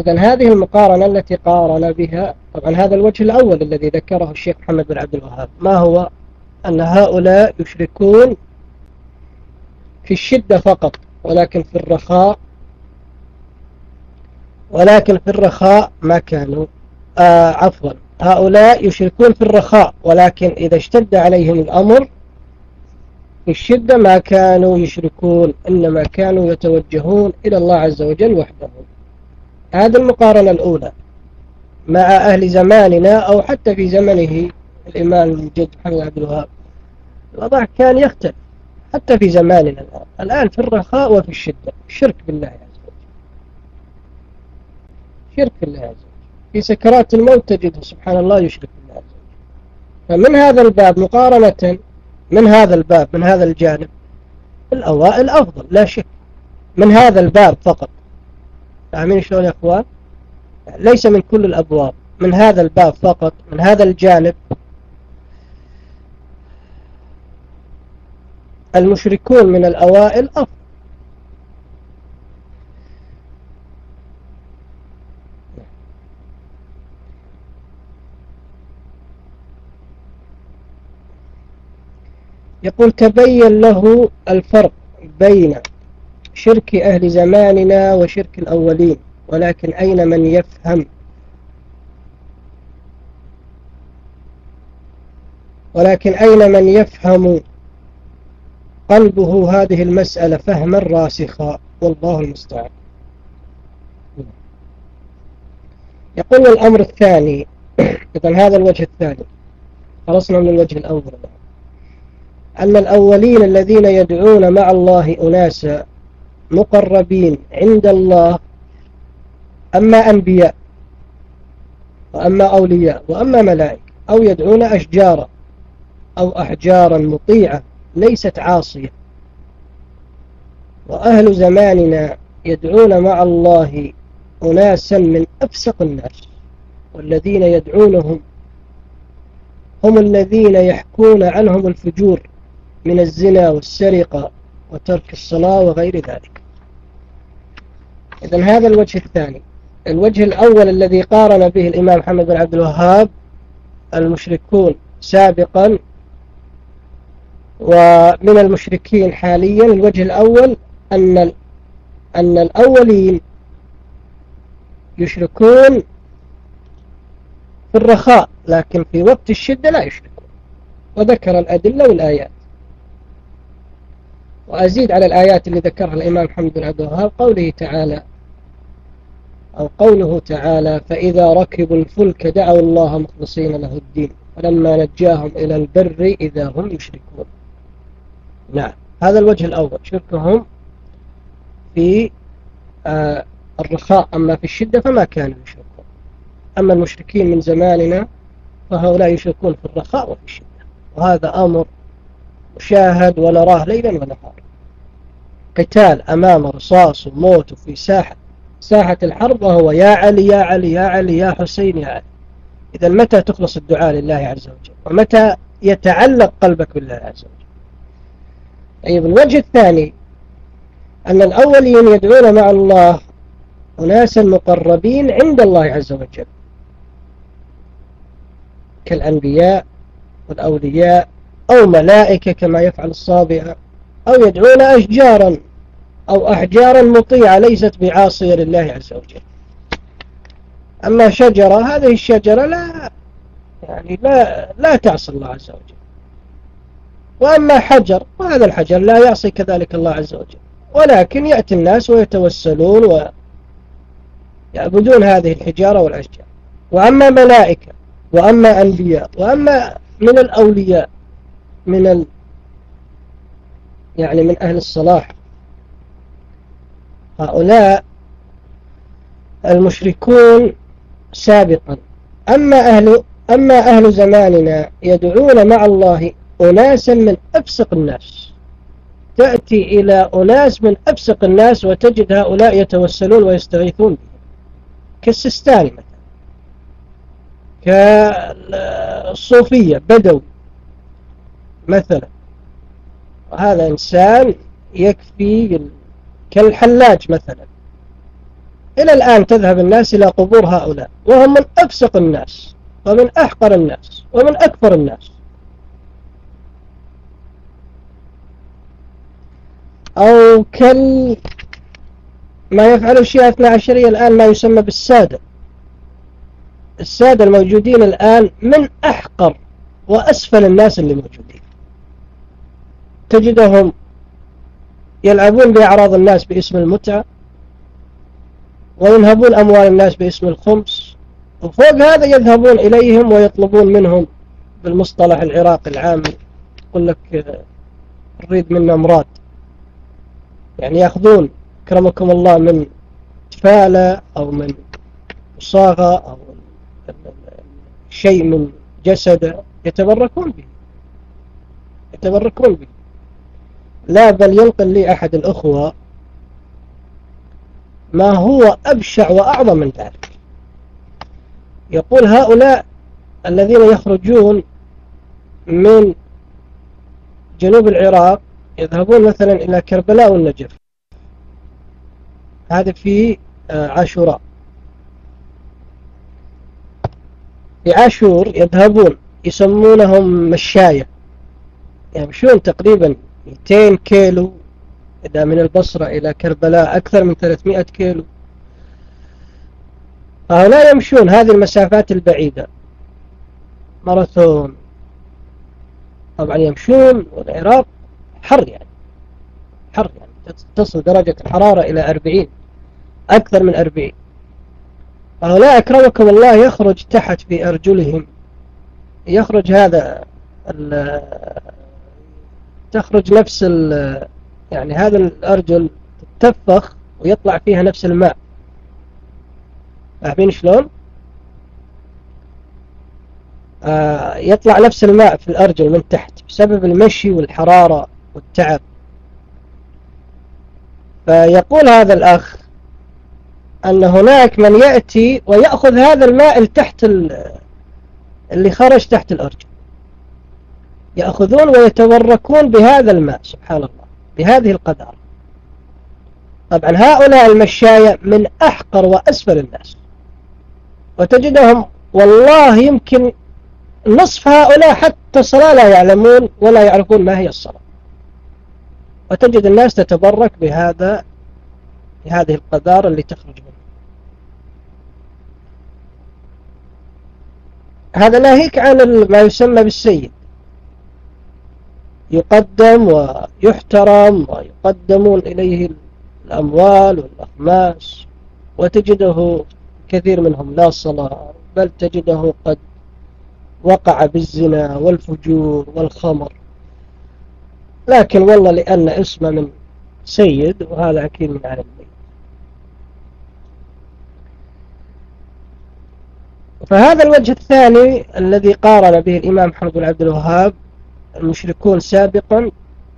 Speaker 1: إذا هذه المقارنة التي قارن بها طبعا هذا الوجه الأول الذي ذكره الشيخ محمد بن عبد الوهاب ما هو؟ أن هؤلاء يشركون في الشدة فقط ولكن في الرخاء ولكن في الرخاء ما كانوا. آه عفوا. هؤلاء يشركون في الرخاء ولكن إذا اشتد عليهم الأمر في الشدة ما كانوا يشركون إنما كانوا يتوجهون إلى الله عز وجل وحده. هذه المقارنة الأولى مع أهل زماننا أو حتى في زمنه الإمام الجد محمد عبد الوهاب. الوضع كان يختلف حتى في زماننا الآن الآن في الرخاء وفي الشدة. شرك بالله وجل شرك بالله عز وجل. في سكرات الموت تجده سبحان الله يشرك بالله عز وجل. فمن هذا الباب مقارنة من هذا الباب من هذا الجانب الأوائل أفضل لا شك. من هذا الباب فقط. فاهمين شلون يا إخوان؟ ليس من كل الأبواب. من هذا الباب فقط من هذا الجانب المشركون من الأوائل أفضل. يقول تبين له الفرق بين شرك أهل زماننا وشرك الأولين ولكن أين من يفهم؟ ولكن أين من يفهم قلبه هذه المسألة؟ فهما راسخا والله المستعان. يقول الأمر الثاني إذن هذا الوجه الثاني خلصنا من الوجه الأول. أن الأولين الذين يدعون مع الله أناسا مقربين عند الله أما أنبياء وأما أولياء وأما ملائكة أو يدعون أشجارا أو أحجارا مطيعة ليست عاصية. وأهل زماننا يدعون مع الله أناسا من أفسق الناس والذين يدعونهم هم الذين يحكون عنهم الفجور. من الزنا والسرقة وترك الصلاة وغير ذلك. إذن هذا الوجه الثاني. الوجه الأول الذي قارن به الإمام محمد بن عبد الوهاب المشركون سابقا ومن المشركين حاليا الوجه الأول أن أن الأولين يشركون في الرخاء لكن في وقت الشدة لا يشركون. وذكر الأدلة والآيات. وأزيد على الآيات اللي ذكرها الإمام محمد بن عبد الوهاب قوله تعالى أو قوله تعالى فإذا ركبوا الفلك دعوا الله مخلصين له الدين فلما نجاهم إلى البر إذا هم يشركون. نعم هذا الوجه الأول شركهم في آه، الرخاء أما في الشدة فما كانوا يشركون. أما المشركين من زماننا فهؤلاء يشركون في الرخاء وفي الشدة وهذا أمر مشاهد ونراه ليلا ونهارا قتال أمام رصاص وموت في ساحة ساحة الحرب وهو يا علي يا علي يا علي يا حسين يا علي. إذا متى تخلص الدعاء لله عز وجل؟ ومتى يتعلق قلبك بالله عز وجل؟ طيب الوجه الثاني أن الأولين يدعون مع الله أناسا مقربين عند الله عز وجل. كالأنبياء والأولياء أو ملائكة كما يفعل الصابئة أو يدعون أشجارا أو أحجارا مطيعة ليست بعاصية لله عز وجل. أما شجرة هذه الشجرة لا يعني لا لا تعصي الله عز وجل. وأما حجر وهذا الحجر لا يعصي كذلك الله عز وجل. ولكن يأتي الناس ويتوسلون ويعبدون هذه الحجارة والأشجار. وأما ملائكة وأما أنبياء وأما من الأولياء من ال يعني من أهل الصلاح. هؤلاء المشركون سابقا. أما أهل أما أهل زماننا يدعون مع الله أناسا من أفسق الناس. تأتي إلى أناس من أفسق الناس وتجد هؤلاء يتوسلون ويستغيثون بهم. كالسستاني مثلا. كالصوفية بدوي. مثلا. وهذا إنسان يكفي كالحلاج مثلا. إلى الآن تذهب الناس إلى قبور هؤلاء وهم من أفسق الناس ومن أحقر الناس ومن أكبر الناس. أو كال ما يفعل الشيعة اثنى عشرية الآن ما يسمى بالسادة. السادة الموجودين الآن من أحقر وأسفل الناس اللي موجودين. تجدهم يلعبون بأعراض الناس باسم المتعة وينهبون أموال الناس باسم الخمس وفوق هذا يذهبون إليهم ويطلبون منهم بالمصطلح العراقي العام يقول لك نريد منا مراد يعني يأخذون كرمكم الله من تفالة أو من صاغة أو شيء من جسده يتبركون به يتبركون به. لا بل ينقل لي أحد الأخوة ما هو أبشع وأعظم من ذلك. يقول هؤلاء الذين يخرجون من جنوب العراق يذهبون مثلا إلى كربلاء والنجف. هذا في آه، عاشوراء. في عاشور يذهبون يسمونهم مشاية يمشون تقريبا 200 كيلو إذا من البصرة إلى كربلاء أكثر من 300 كيلو. هؤلاء يمشون هذه المسافات البعيدة. ماراثون. طبعا يمشون والعراق حر يعني. حر يعني. تصل درجة الحرارة إلى 40 أكثر من 40 هؤلاء أكرمكم الله يخرج تحت في أرجلهم يخرج هذا تخرج نفس يعني هذا الأرجل تتفخ ويطلع فيها نفس الماء. فاهمين شلون؟ آه يطلع نفس الماء في الأرجل من تحت بسبب المشي والحرارة والتعب. فيقول هذا الأخ أن هناك من يأتي ويأخذ هذا الماء تحت اللي خرج تحت الأرجل. يأخذون ويتبركون بهذا الماء سبحان الله بهذه القدر. طبعا هؤلاء المشاية من أحقر وأسفل الناس. وتجدهم والله يمكن نصف هؤلاء حتى الصلاة لا يعلمون ولا يعرفون ما هي الصلاة. وتجد الناس تتبرك بهذا بهذه القذارة اللي تخرج منه. هذا ناهيك عن ما يسمى بالسيد يقدم ويحترم ويقدمون إليه الأموال والأخماس وتجده كثير منهم لا صلاة بل تجده قد وقع بالزنا والفجور والخمر. لكن والله لأن اسمه من سيد وهذا أكيد من أهل فهذا الوجه الثاني الذي قارن به الإمام محمد بن عبد الوهاب المشركون سابقا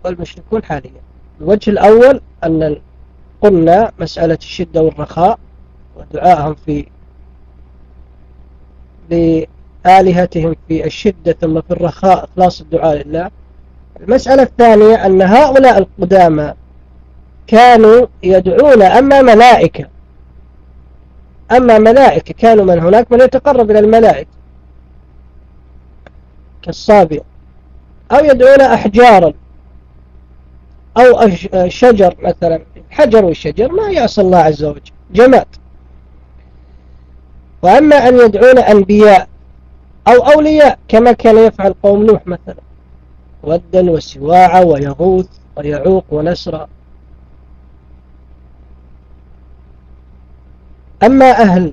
Speaker 1: والمشركون حاليا. الوجه الأول أن قلنا مسألة الشدة والرخاء ودعائهم في لآلهتهم في الشدة ثم في الرخاء إخلاص الدعاء لله. المسألة الثانية أن هؤلاء القدامى كانوا يدعون أما ملائكة. أما ملائكة كانوا من هناك؟ من يتقرب إلى الملائكة. كالصابئ. أو يدعون أحجارا أو شجر مثلا. حجر والشجر ما يعصى الله عز وجل. جماد. وأما أن يدعون أنبياء أو أولياء كما كان يفعل قوم نوح مثلا. ودا وسواع ويغوث ويعوق ونسرا. أما أهل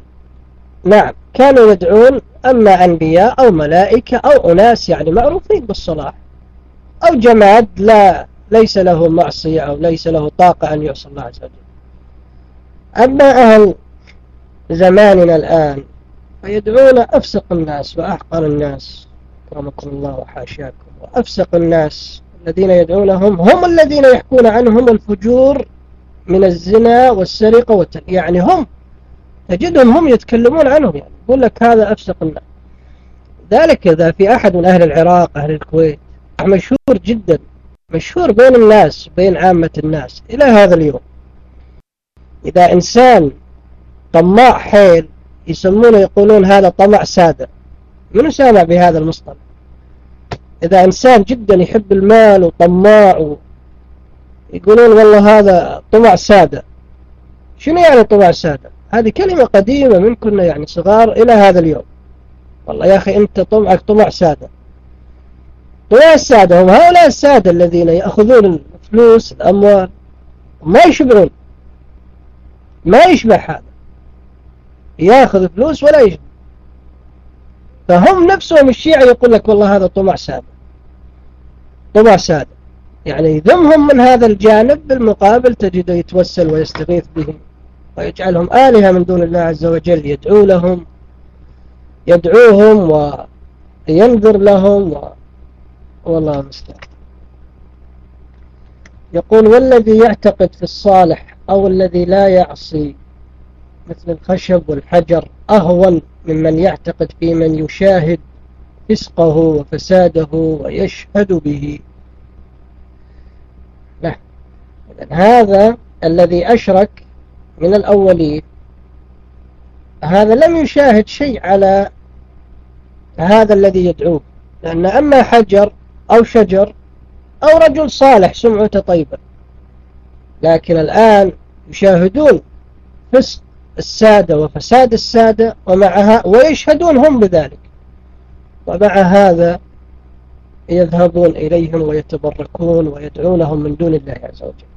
Speaker 1: نعم كانوا يدعون أما أنبياء أو ملائكة أو أناس يعني معروفين بالصلاح. أو جماد لا ليس له معصية أو ليس له طاقة أن يعصي الله عز وجل. أما أهل زماننا الآن فيدعون أفسق الناس وأحقر الناس. كرمكم الله وحاشاكم. وأفسق الناس الذين يدعونهم هم الذين يحكون عنهم الفجور من الزنا والسرقة والتل... يعني هم تجدهم هم يتكلمون عنهم يعني. يقول لك هذا أفسق الناس. ذلك إذا في أحد من أهل العراق أهل الكويت مشهور جدا مشهور بين الناس بين عامة الناس إلى هذا اليوم. إذا إنسان طماع حيل يسمونه يقولون هذا طمع سادة من سامع بهذا المصطلح؟ إذا إنسان جدا يحب المال وطماع يقولون والله هذا طمع سادة. شنو يعني طمع سادة؟ هذه كلمة قديمة من كنا يعني صغار إلى هذا اليوم. والله يا أخي أنت طمعك طمع سادة. طمع السادة هم هؤلاء السادة الذين يأخذون الفلوس الأموال ما يشبعون ما يشبع هذا. يأخذ فلوس ولا يشبع فهم نفسهم الشيعة يقول لك والله هذا طمع سادة. طمع سادة. يعني يذمهم من هذا الجانب بالمقابل تجده يتوسل ويستغيث بهم. ويجعلهم آلهة من دون الله عز وجل يدعو لهم يدعوهم وينذر لهم و... والله المستعان. يقول والذي يعتقد في الصالح أو الذي لا يعصي مثل الخشب والحجر أهون ممن يعتقد في من يشاهد فسقه وفساده ويشهد به. لا هذا الذي أشرك من الأولين. هذا لم يشاهد شيء على هذا الذي يدعوه. لأن أما حجر أو شجر أو رجل صالح سمعته طيبة لكن الآن يشاهدون فسق السادة وفساد السادة ومعها ويشهدون هم بذلك. ومع هذا يذهبون إليهم ويتبركون ويدعونهم من دون الله عز وجل.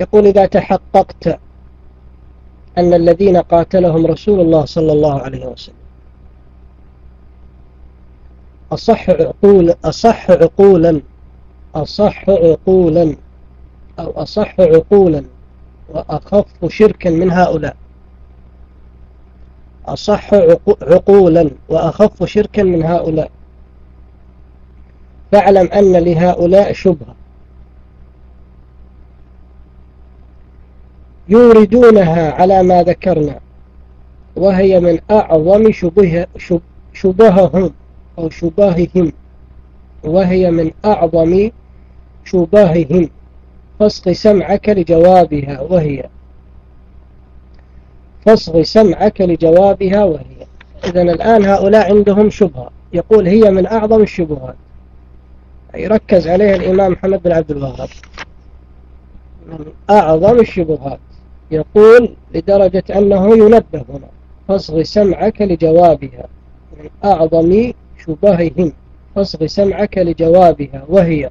Speaker 1: يقول إذا تحققت أن الذين قاتلهم رسول الله صلى الله عليه وسلم أصح عقول أصح عقولا أصح عقولا أو أصح عقولا وأخف شركا من هؤلاء. أصح عقولا وأخف شركا من هؤلاء. فاعلم أن لهؤلاء شبهة. يوردونها على ما ذكرنا وهي من أعظم شبه شبههم أو شبههم وهي من أعظم شبههم فاصغ سمعك لجوابها وهي. فاصغ سمعك لجوابها وهي. إذا الآن هؤلاء عندهم شبهة. يقول هي من أعظم الشبهات. يركز عليها الإمام محمد بن عبد الوهاب. من أعظم الشبهات. يقول لدرجة أنه ينبه هنا فاصغ سمعك لجوابها من أعظم شبههم فاصغ سمعك لجوابها وهي.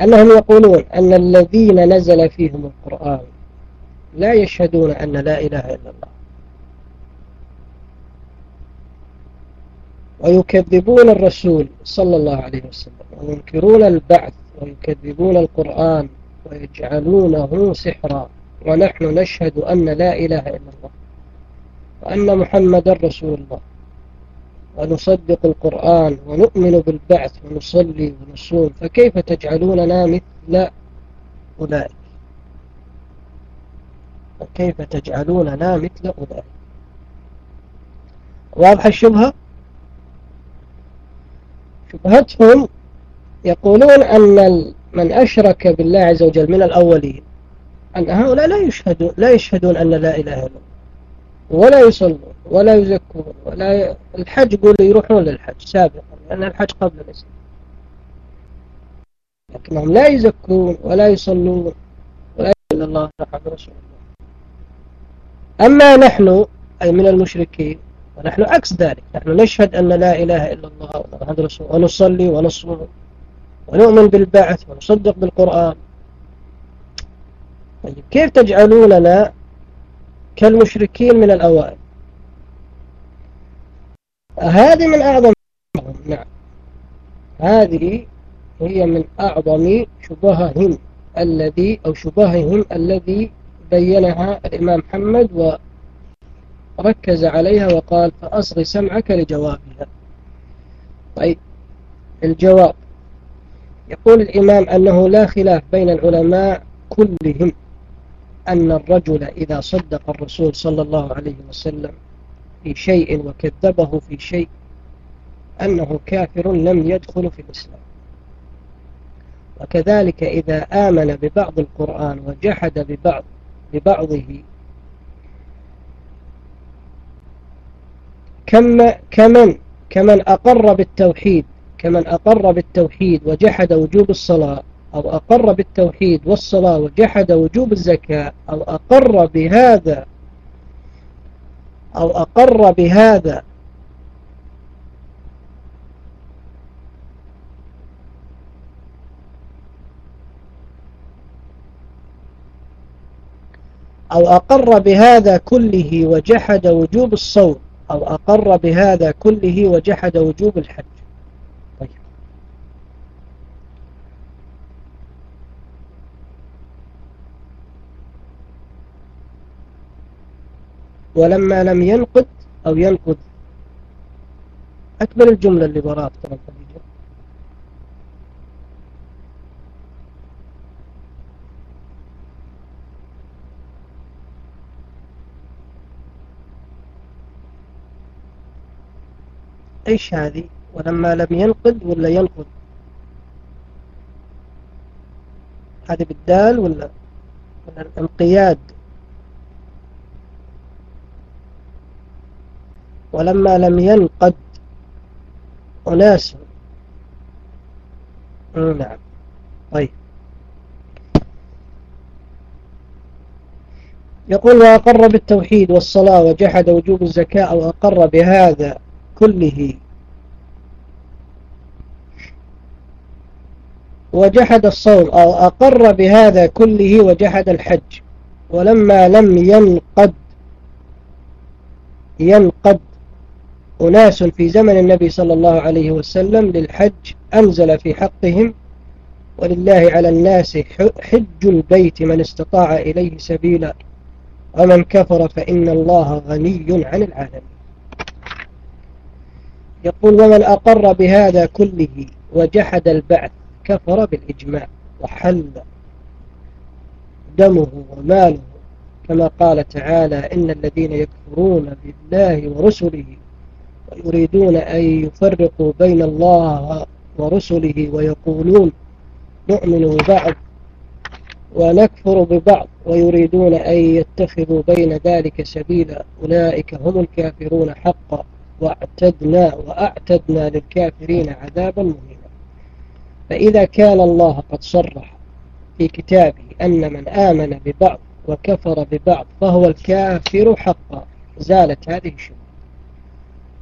Speaker 1: أنهم يقولون أن الذين نزل فيهم القرآن لا يشهدون أن لا إله إلا الله. ويكذبون الرسول صلى الله عليه وسلم وينكرون البعث ويكذبون القرآن ويجعلونه سحرا. ونحن نشهد أن لا إله إلا الله وأن محمد رسول الله. ونصدق القرآن ونؤمن بالبعث ونصلي ونصوم. فكيف تجعلوننا مثل أولئك؟ فكيف تجعلوننا مثل أولئك؟ واضح الشبهة؟ شبهتهم يقولون أن من أشرك بالله عز وجل من الأولين أن هؤلاء لا يشهدون لا يشهدون أن لا إله إلا الله. ولا يصلون ولا يزكون ولا ي... الحج يقول يروحون للحج سابقا لأن الحج قبل الإسلام. لكنهم لا يزكون ولا يصلون ولا إلا الله محمد رسول الله أما نحن أي من المشركين ونحن عكس ذلك. نحن نشهد أن لا إله إلا الله رسول ونصلي ونصوم ونؤمن بالبعث ونصدق بالقرآن. طيب كيف تجعلوننا كالمشركين من الأوائل؟ هذه من أعظم نعم. هذه هي من أعظم شبههم الذي أو شبههم الذي بينها الإمام محمد وركز عليها وقال فأصغي سمعك لجوابها. طيب الجواب. يقول الإمام أنه لا خلاف بين العلماء كلهم. أن الرجل إذا صدق الرسول صلى الله عليه وسلم في شيء وكذبه في شيء أنه كافر لم يدخل في الإسلام. وكذلك إذا آمن ببعض القرآن وجحد ببعض ببعضه كم كمن كمن أقر بالتوحيد كمن أقر بالتوحيد وجحد وجوب الصلاة أو أقر بالتوحيد والصلاة وجحد وجوب الزكاة أو أقر بهذا أو أقر بهذا. أو أقر بهذا كله وجحد وجوب الصوم أو أقر بهذا كله وجحد وجوب الحج. ولما لم ينقض أو ينقض. أكبر الجملة اللي وراء خديجة إيش هذه؟ ولما لم ينقض ولا ينقض؟ هذه بالدال ولا؟ ولا الانقياد؟ ولما لم ينقد أناس. نعم. طيب. يقول وأقر بالتوحيد والصلاة وجحد وجوب الزكاة أو أقر بهذا كله. وجحد الصوم أو أقر بهذا كله وجحد الحج. ولما لم ينقد ينقد أناس في زمن النبي صلى الله عليه وسلم للحج أنزل في حقهم ولله على الناس حج البيت من استطاع إليه سبيلا ومن كفر فإن الله غني عن العالمين. يقول ومن أقر بهذا كله وجحد البعث كفر بالإجماع وحل دمه وماله كما قال تعالى إن الذين يكفرون بالله ورسله ويريدون أن يفرقوا بين الله ورسله ويقولون نؤمن ببعض ونكفر ببعض ويريدون أن يتخذوا بين ذلك سبيلا. أولئك هم الكافرون حقا. واعتدنا وأعتدنا للكافرين عذابا مهينا. فإذا كان الله قد صرح في كتابه أن من آمن ببعض وكفر ببعض فهو الكافر حقا. زالت هذه الشبهة.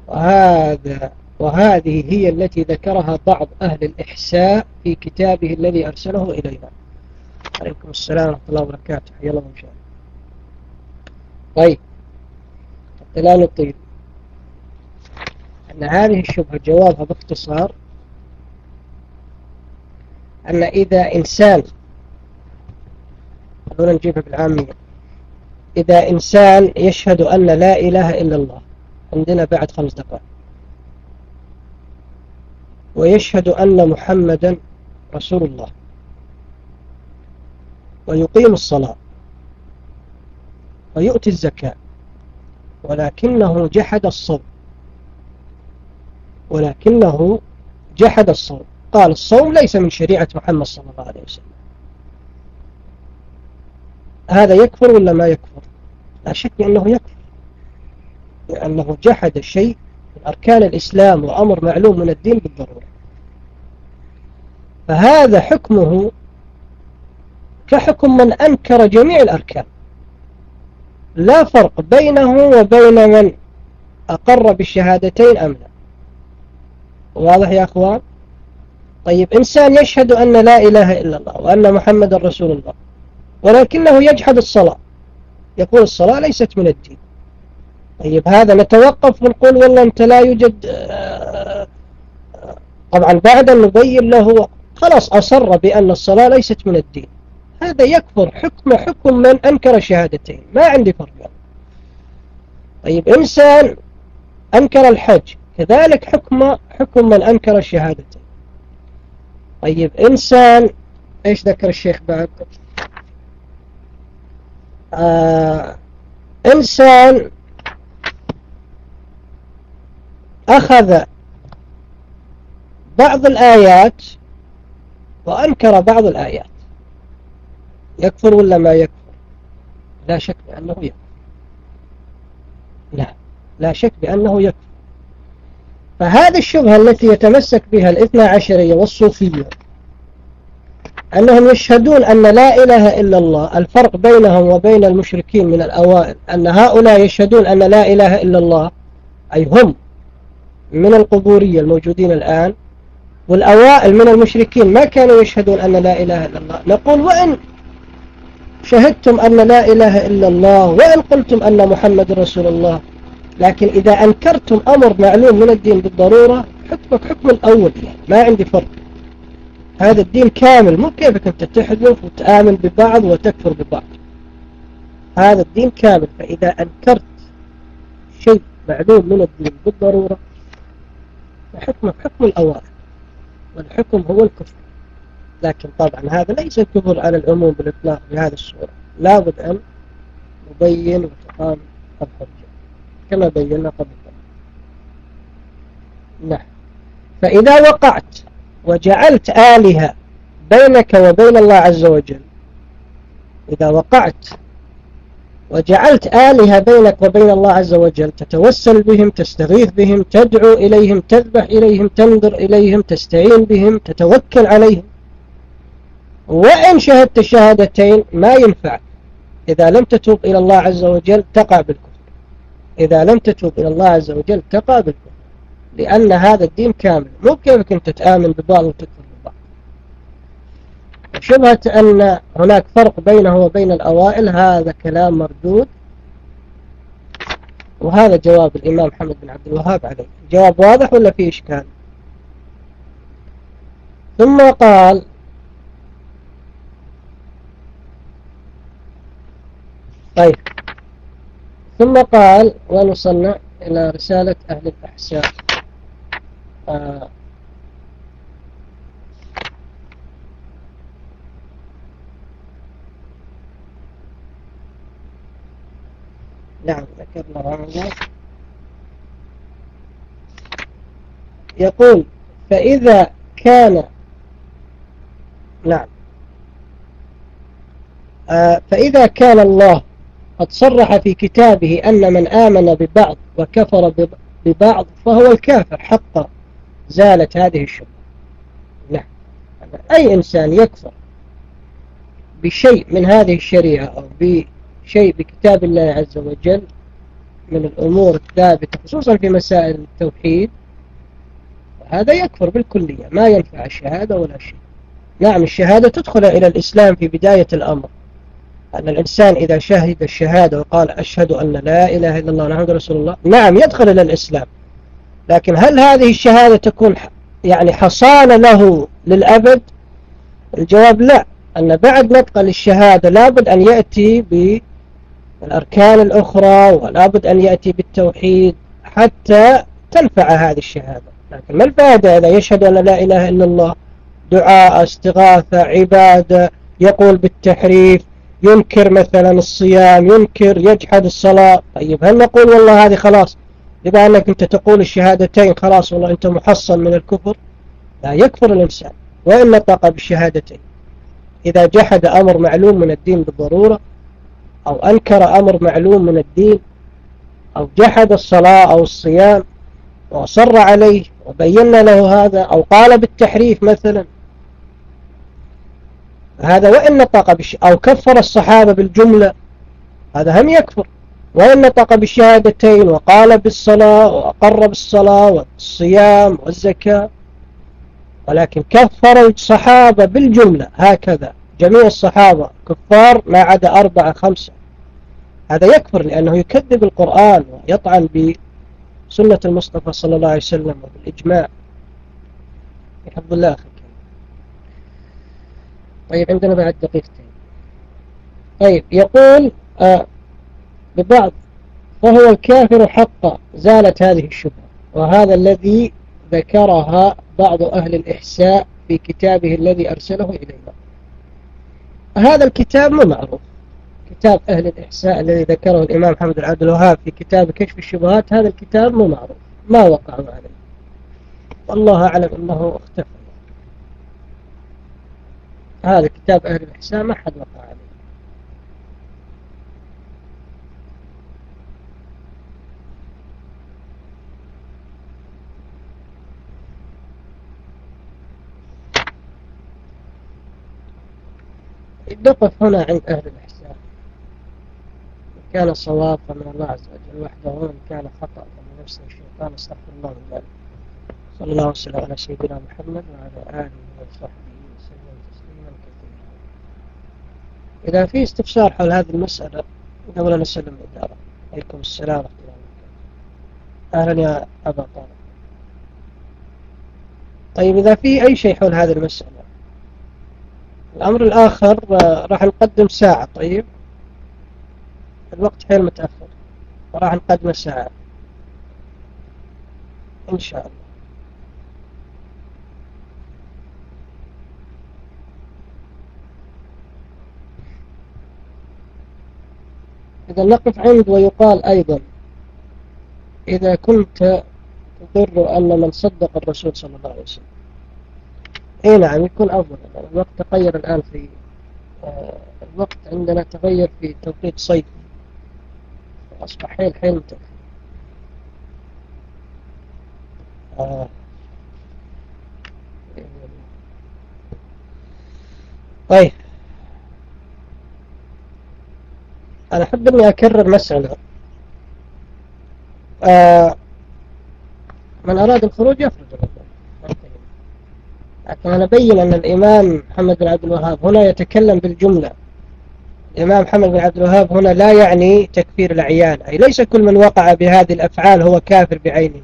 Speaker 1: وهذا وهذه هي التي ذكرها بعض أهل الإحساء في كتابه الذي أرسله إلينا. عليكم السلام ورحمة الله وبركاته. حيا الله إن شاء طيب لا نطيل أن هذه الشبهة جوابها باختصار أن إذا إنسان خلونا نجيبها بالعامية إذا إنسان يشهد أن لا إله إلا الله عندنا بعد خمس دقائق. ويشهد أن محمدا رسول الله. ويقيم الصلاة. ويؤتي الزكاة. ولكنه جحد الصوم. ولكنه جحد الصوم. قال الصوم ليس من شريعة محمد صلى الله عليه وسلم. هذا يكفر ولا ما يكفر؟ لا شك أنه يكفر. لأنه جحد شيء من أركان الإسلام وأمر معلوم من الدين بالضرورة. فهذا حكمه كحكم من أنكر جميع الأركان. لا فرق بينه وبين من أقر بالشهادتين أم لا. واضح يا أخوان؟ طيب إنسان يشهد أن لا إله إلا الله وأن محمد رسول الله ولكنه يجحد الصلاة. يقول الصلاة ليست من الدين. طيب هذا نتوقف ونقول والله أنت لا يوجد آه، طبعا بعد أن نبين له خلاص أصر بأن الصلاة ليست من الدين. هذا يكفر حكم حكم من أنكر الشهادتين ما عندي فرق. طيب إنسان أنكر الحج كذلك حكم حكم من أنكر الشهادتين طيب إنسان إيش ذكر الشيخ بعد؟ آه إنسان أخذ بعض الآيات وأنكر بعض الآيات. يكفر ولا ما يكفر؟ لا شك بأنه يكفر. لا لا شك بأنه يكفر. فهذه الشبهة التي يتمسك بها الاثنى عشرية والصوفية أنهم يشهدون أن لا إله إلا الله الفرق بينهم وبين المشركين من الأوائل أن هؤلاء يشهدون أن لا إله إلا الله أي هم من القبورية الموجودين الآن والأوائل من المشركين ما كانوا يشهدون أن لا إله إلا الله. نقول وإن شهدتم أن لا إله إلا الله وإن قلتم أن محمد رسول الله لكن إذا أنكرتم أمر معلوم من الدين بالضرورة حكمك حكم الأول يعني ما عندي فرق. هذا الدين كامل مو كيفك أنت تحذف وتآمن ببعض وتكفر ببعض. هذا الدين كامل فإذا أنكرت شيء معلوم من الدين بالضرورة فحكمك حكم الأوائل والحكم هو الكفر. لكن طبعا هذا ليس الكفر على العموم بالإطلاق بهذه الصورة. لابد أن نبين وتقام الحجة كما بينا قبل. نعم. فإذا وقعت وجعلت آلهة بينك وبين الله عز وجل إذا وقعت وجعلت آلهة بينك وبين الله عز وجل تتوسل بهم تستغيث بهم تدعو إليهم تذبح إليهم تنظر إليهم تستعين بهم تتوكل عليهم. وإن شهدت الشهادتين ما ينفع. إذا لم تتوب إلى الله عز وجل تقع بالكفر. إذا لم تتوب إلى الله عز وجل تقع بالكفر. لأن هذا الدين كامل. مو كيفك أنت تآمن ببعض وتكفر. شبهة أن هناك فرق بينه وبين الأوائل هذا كلام مردود. وهذا جواب الإمام محمد بن عبد الوهاب عليه. جواب واضح ولا فيه إشكال؟ ثم قال طيب. ثم قال ونصلنا إلى رسالة أهل الأحساء. آه نعم ذكرنا هذا. يقول فإذا كان نعم. آه فإذا كان الله قد صرح في كتابه أن من آمن ببعض وكفر ببعض فهو الكافر حقا زالت هذه الشبهة. نعم. أي إنسان يكفر بشيء من هذه الشريعة أو بشيء بكتاب الله عز وجل من الأمور الثابتة خصوصا في مسائل التوحيد هذا يكفر بالكلية ما ينفع الشهادة ولا شيء. نعم الشهادة تدخل إلى الإسلام في بداية الأمر. أن الإنسان إذا شهد الشهادة وقال أشهد أن لا إله إلا الله محمد رسول الله نعم يدخل إلى الإسلام. لكن هل هذه الشهادة تكون يعني حصانة له للأبد؟ الجواب لا. أن بعد نطق للشهادة لابد أن يأتي بالأركان الأخرى ولابد أن يأتي بالتوحيد حتى تنفع هذه الشهادة. لكن ما الفائدة إذا يشهد أن لا إله إلا الله دعاء استغاثة عبادة يقول بالتحريف ينكر مثلا الصيام ينكر يجحد الصلاة. طيب هل نقول والله هذه خلاص؟ إذا أنك أنت تقول الشهادتين خلاص والله أنت محصن من الكفر لا يكفر الإنسان وإن نطق بالشهادتين. إذا جحد أمر معلوم من الدين بالضرورة أو أنكر أمر معلوم من الدين أو جحد الصلاة أو الصيام وأصر عليه وبينا له هذا أو قال بالتحريف مثلا. هذا وإن نطق أو كفر الصحابة بالجملة هذا هم يكفر. وإن نطق بالشهادتين وقال بالصلاة وأقر بالصلاة والصيام والزكاة ولكن كفر الصحابة بالجملة هكذا. جميع الصحابة كفار ما عدا أربعة خمسة. هذا يكفر لأنه يكذب القرآن ويطعن بسنة المصطفى صلى الله عليه وسلم وبالإجماع. يحب الله أخي طيب عندنا بعد دقيقتين. طيب يقول آه ببعض فهو الكافر حقا زالت هذه الشبهة وهذا الذي ذكرها بعض أهل الإحساء في كتابه الذي أرسله إلينا هذا الكتاب مو معروف. كتاب أهل الإحساء الذي ذكره الإمام محمد العبد الوهاب في كتاب كشف الشبهات هذا الكتاب مو معروف. ما وقعوا عليه. والله أعلم أنه اختفى. هذا كتاب أهل الإحساء ما حد وقع عليه. نقف هنا عند أهل الإحسان. كان صواب فمن الله عز وجل وحده وإن كان خطأ فمن نفسه الشيطان استغفر الله من ذلك صلى الله وسلم على سيدنا محمد وعلى آله وصحبه وسلم تسليما كثيرا. إذا في استفسار حول هذه المسألة قبل أن نسلم الإدارة. عليكم السلام ورحمة الله وبركاته. أهلا يا أبا طالب. طيب إذا في أي شيء حول هذه المسألة؟ الأمر الآخر آه، راح نقدم ساعة طيب؟ الوقت حيل متأخر وراح نقدم ساعة. إن شاء الله. إذا نقف عند ويقال أيضا إذا كنت تضر أن من صدق الرسول صلى الله عليه وسلم. اي نعم يكون أفضل. الوقت تغير الآن في آه، الوقت عندنا تغير في توقيت صيف أصبح حيل حيل متأخر آه. طيب. أنا أحب أني أكرر مسألة. آه من أراد الخروج يخرج. لكن أنا أبين أن الإمام محمد بن عبد الوهاب هنا يتكلم بالجملة. الإمام محمد بن عبد الوهاب هنا لا يعني تكفير الأعيان أي ليس كل من وقع بهذه الأفعال هو كافر بعينه.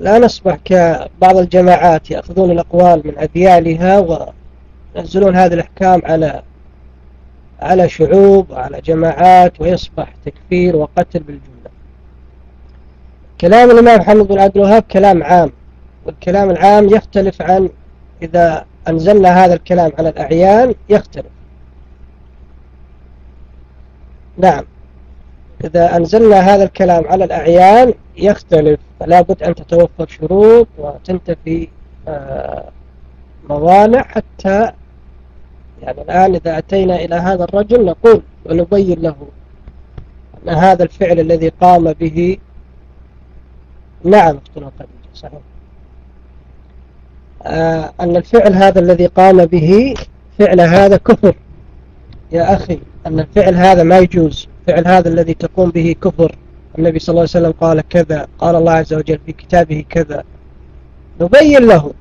Speaker 1: لا نصبح كبعض الجماعات يأخذون الأقوال من أذيالها وينزلون هذه الأحكام على على شعوب وعلى جماعات ويصبح تكفير وقتل بالجملة. كلام الإمام محمد بن عبد الوهاب كلام عام. والكلام العام يختلف عن إذا أنزلنا هذا الكلام على الأعيان يختلف. نعم. إذا أنزلنا هذا الكلام على الأعيان يختلف. فلا بد أن تتوفر شروط وتنتفي آه، موانع حتى يعني الآن إذا أتينا إلى هذا الرجل نقول ونبين له أن هذا الفعل الذي قام به نعم خديجة صحيح. أن الفعل هذا الذي قام به فعل هذا كفر. يا أخي أن الفعل هذا ما يجوز. فعل هذا الذي تقوم به كفر. النبي صلى الله عليه وسلم قال كذا قال الله عز وجل في كتابه كذا. نبين له.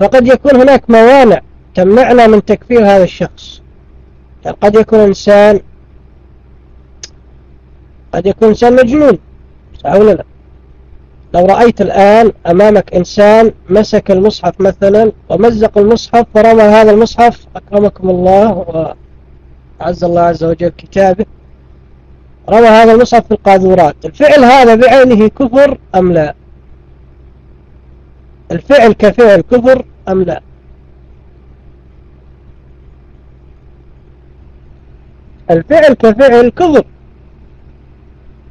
Speaker 1: فقد يكون هناك موانع تمنعنا من تكفير هذا الشخص. يعني قد يكون إنسان قد يكون إنسان مجنون. ولا لا لو رأيت الآن أمامك إنسان مسك المصحف مثلا ومزق المصحف ورمى هذا المصحف أكرمكم الله وعز الله عز وجل كتابه رمى هذا المصحف في القاذورات. الفعل هذا بعينه كفر أم لا؟ الفعل كفعل كفر أم لا؟ الفعل كفعل كفر.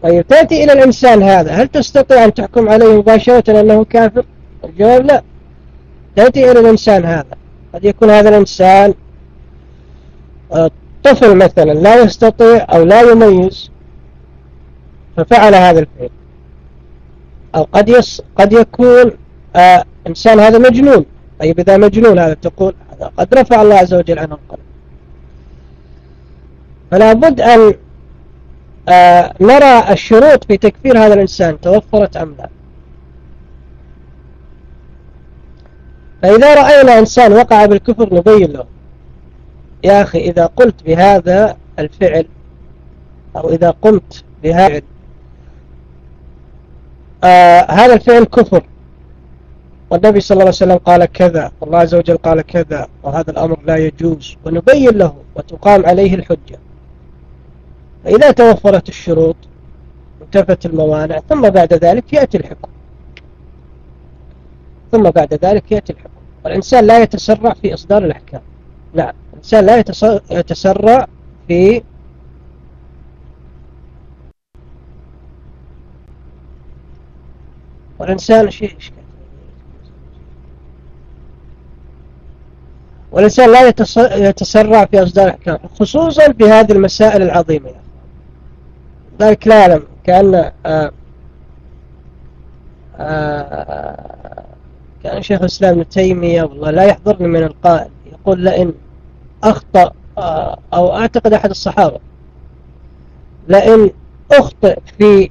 Speaker 1: طيب تأتي إلى الإنسان هذا. هل تستطيع أن تحكم عليه مباشرة أنه كافر؟ الجواب لا. تأتي إلى الإنسان هذا. قد يكون هذا الإنسان آه، طفل مثلا لا يستطيع أو لا يميز ففعل هذا الفعل. أو قد, يص قد يكون آه إنسان هذا مجنون. طيب إذا مجنون هذا تقول قد رفع الله عز وجل عنه القلم فلا بد أن آه نرى الشروط في تكفير هذا الإنسان توفرت أم لا؟ فإذا رأينا إنسان وقع بالكفر نبين له يا أخي إذا قلت بهذا الفعل أو إذا قمت بهذا آه هذا الفعل كفر. والنبي صلى الله عليه وسلم قال كذا والله عز وجل قال كذا وهذا الأمر لا يجوز ونبين له وتقام عليه الحجة. فإذا توفرت الشروط انتفت الموانع ثم بعد ذلك يأتي الحكم. ثم بعد ذلك يأتي الحكم. والإنسان لا يتسرع في إصدار الأحكام. نعم الإنسان لا يتسرع في والإنسان شيء والإنسان لا يتسرع في إصدار الأحكام خصوصا في هذه المسائل العظيمة. ذلك لا أعلم كأن آه آه كأن شيخ الإسلام ابن تيمية والله لا يحضرني من القائل. يقول لئن أخطأ آه أو أعتقد أحد الصحابة لئن أخطئ في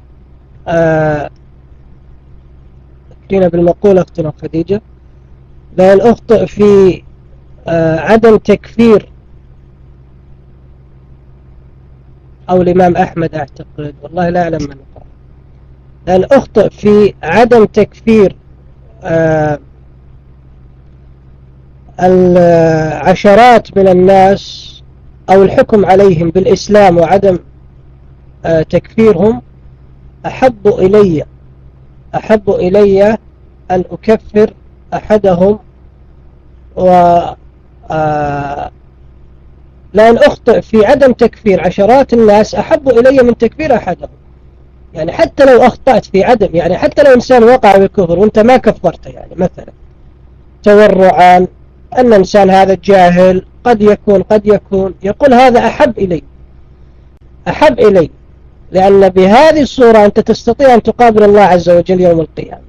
Speaker 1: آه بالمقولة أختنا خديجة لئن أخطئ في عدم تكفير أو الإمام أحمد أعتقد والله لا أعلم من قال لأن أخطئ في عدم تكفير آه العشرات من الناس أو الحكم عليهم بالإسلام وعدم آه تكفيرهم أحب إلي أحب إلي أن أكفر أحدهم و آه لأن أخطئ في عدم تكفير عشرات الناس أحب إلي من تكفير أحدهم. يعني حتى لو أخطأت في عدم يعني حتى لو إنسان وقع بالكفر وأنت ما كفرته يعني مثلا. تورعا أن الإنسان هذا جاهل قد يكون قد يكون يقول هذا أحب إلي. أحب إلي. لأن بهذه الصورة أنت تستطيع أن تقابل الله عز وجل يوم القيامة.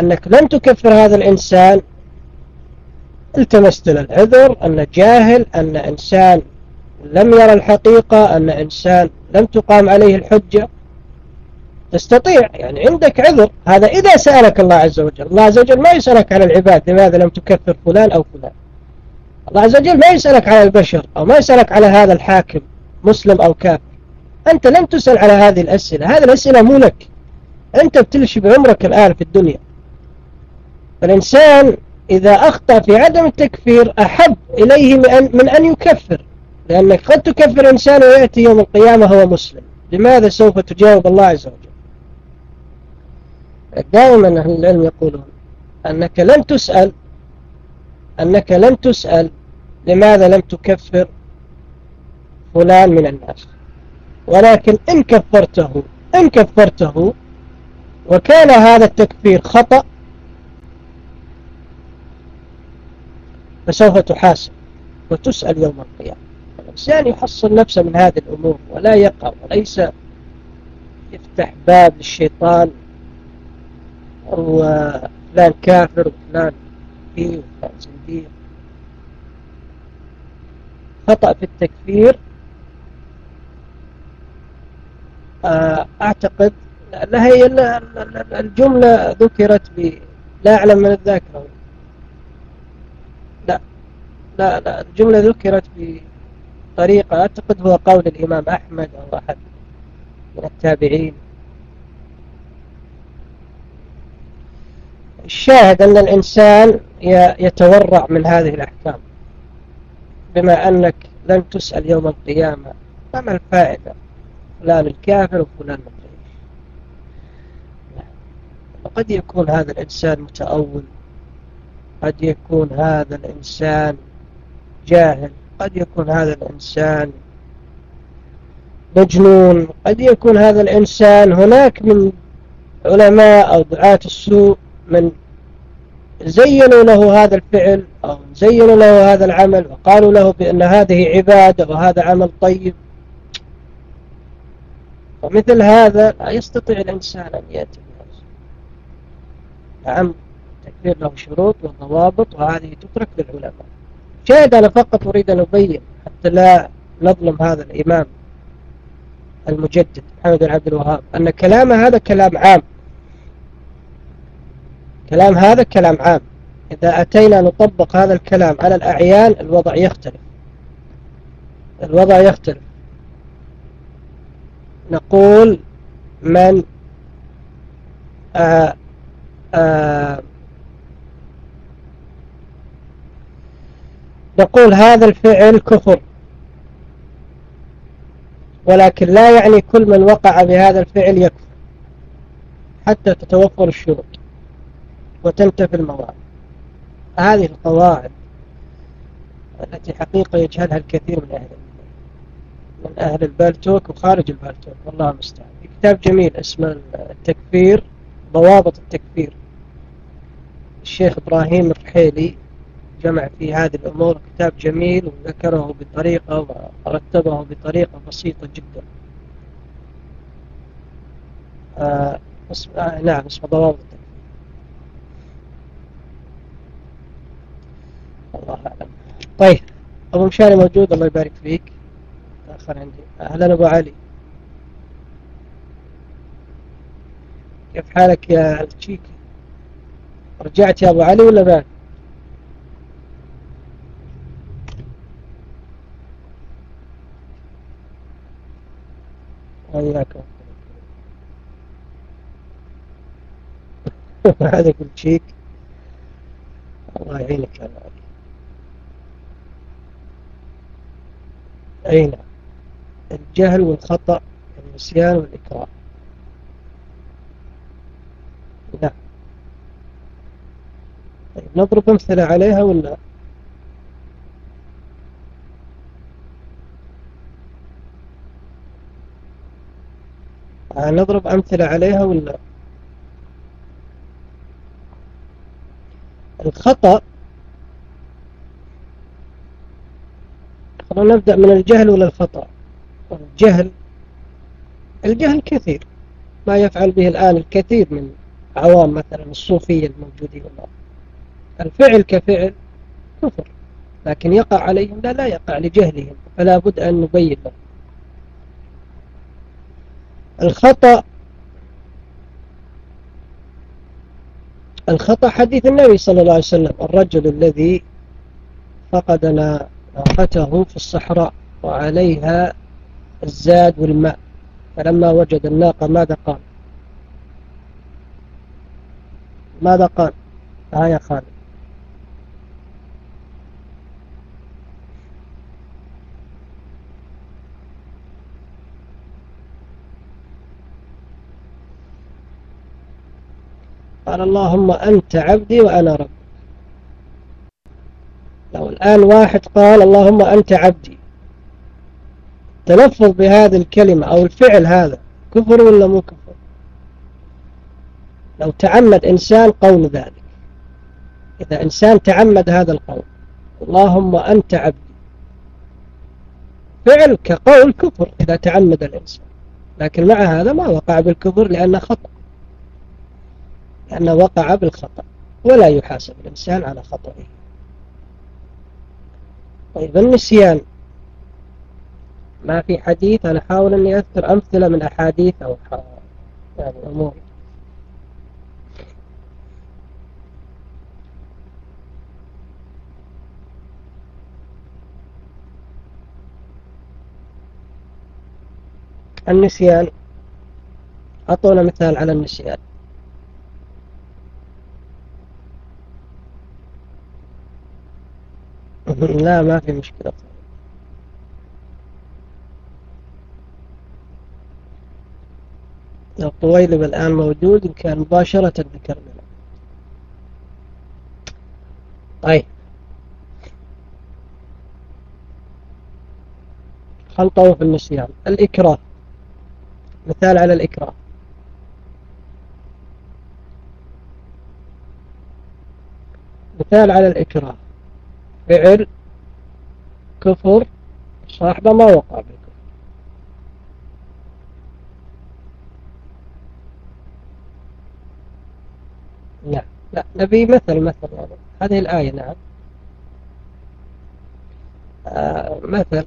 Speaker 1: أنك لن تكفر هذا الإنسان التمست له العذر أن جاهل أن إنسان لم يرى الحقيقة أن إنسان لم تقام عليه الحجة. تستطيع يعني عندك عذر. هذا إذا سألك الله عز وجل. الله عز وجل ما يسألك على العباد لماذا لم تكفر فلان أو فلان. الله عز وجل ما يسألك على البشر أو ما يسألك على هذا الحاكم مسلم أو كافر. أنت لم تسأل على هذه الأسئلة. هذه الأسئلة مو لك. أنت بتلشي بعمرك الآن في الدنيا. فالإنسان إذا أخطأ في عدم التكفير أحب إليه من أن يكفر لأنك قد تكفر إنسان ويأتي يوم القيامة هو مسلم. لماذا سوف تجاوب الله عز وجل؟ دائما أهل العلم يقولون أنك لن تسأل أنك لن تسأل لماذا لم تكفر فلان من الناس. ولكن إن كفرته إن كفرته وكان هذا التكفير خطأ فسوف تحاسب وتسأل يوم القيامة. الإنسان يحصل نفسه من هذه الأمور ولا يقع وليس يفتح باب للشيطان وفلان كافر وفلان فيه وفلان زنديق. خطأ في التكفير آه، أعتقد لا هي الجملة ذكرت ب لا أعلم من الذاكرة. لا لا الجملة ذكرت بطريقة أعتقد هو قول الإمام أحمد أو أحد من التابعين. الشاهد أن الإنسان يتورع من هذه الأحكام بما أنك لن تسأل يوم القيامة فما الفائدة؟ فلان الكافر وفلان الضعيف. وقد يكون هذا الإنسان متأول قد يكون هذا الإنسان جاهل. قد يكون هذا الإنسان مجنون. قد يكون هذا الإنسان هناك من علماء أو دعاة السوء من زينوا له هذا الفعل أو زينوا له هذا العمل وقالوا له بأن هذه عبادة وهذا عمل طيب. ومثل هذا لا يستطيع الإنسان أن يأتي نعم تكفير له شروط وضوابط وهذه تترك للعلماء. شاهد أنا فقط أريد أن أبين حتى لا نظلم هذا الإمام المجدد محمد بن عبد الوهاب أن كلامه هذا كلام عام. كلام هذا كلام عام. إذا أتينا نطبق هذا الكلام على الأعيان الوضع يختلف. الوضع يختلف. نقول من آآ آآ نقول هذا الفعل كفر. ولكن لا يعني كل من وقع بهذا الفعل يكفر. حتى تتوفر الشروط وتنتفي المواد هذه القواعد التي حقيقة يجهلها الكثير من أهل من أهل البالتوك وخارج البالتوك والله المستعان. كتاب جميل اسمه التكفير ضوابط التكفير. الشيخ إبراهيم الرحيلي جمع في هذه الأمور كتاب جميل وذكره بطريقة ورتبه بطريقة بسيطة جدا. آه اسم آه نعم اسمه ضوابط. الله أعلم. طيب أبو مشاري موجود الله يبارك فيك. تأخر عندي. أهلا أبو علي. كيف حالك يا التشيك رجعت يا أبو علي ولا بعد وإياك هذا كل شيك الله يعينك يا علي أي نعم الجهل والخطأ النسيان والإكراه. نعم. طيب نضرب أمثلة عليها ولا؟ نضرب أمثلة عليها ولا؟ الخطأ. خلونا نبدأ من الجهل ولا الخطأ؟ الجهل. الجهل كثير. ما يفعل به الآن الكثير من عوام مثلا الصوفية الموجودين. الآن الفعل كفعل كفر. لكن يقع عليهم؟ لا لا يقع لجهلهم. فلا بد أن نبين لهم. الخطأ الخطأ حديث النبي صلى الله عليه وسلم الرجل الذي فقد ناقته في الصحراء وعليها الزاد والماء فلما وجد الناقة ماذا قال؟ ماذا قال؟ يا خالد قال اللهم أنت عبدي وأنا رب لو الآن واحد قال اللهم أنت عبدي. تلفظ بهذه الكلمة أو الفعل هذا كفر ولا مو كفر؟ لو تعمد إنسان قول ذلك. إذا إنسان تعمد هذا القول اللهم أنت عبدي. فعل كقول كفر إذا تعمد الإنسان. لكن مع هذا ما وقع بالكفر لأنه خطأ. لأنه وقع بالخطأ ولا يحاسب الإنسان على خطأه طيب النسيان. ما في حديث أنا أحاول أني أذكر أمثلة من أحاديث أو يعني أمور. النسيان. أعطونا مثال على النسيان. لا ما في مشكلة. لو طويلب الآن موجود إن كان مباشرة ذكر لنا طيب. خلطه في النسيان. الإكراه. مثال على الإكراه. مثال على الإكراه. فعل كفر صاحبه ما وقع بالكفر لا لا نبي مثل مثل يعني. هذه الآية نعم. آه مثل.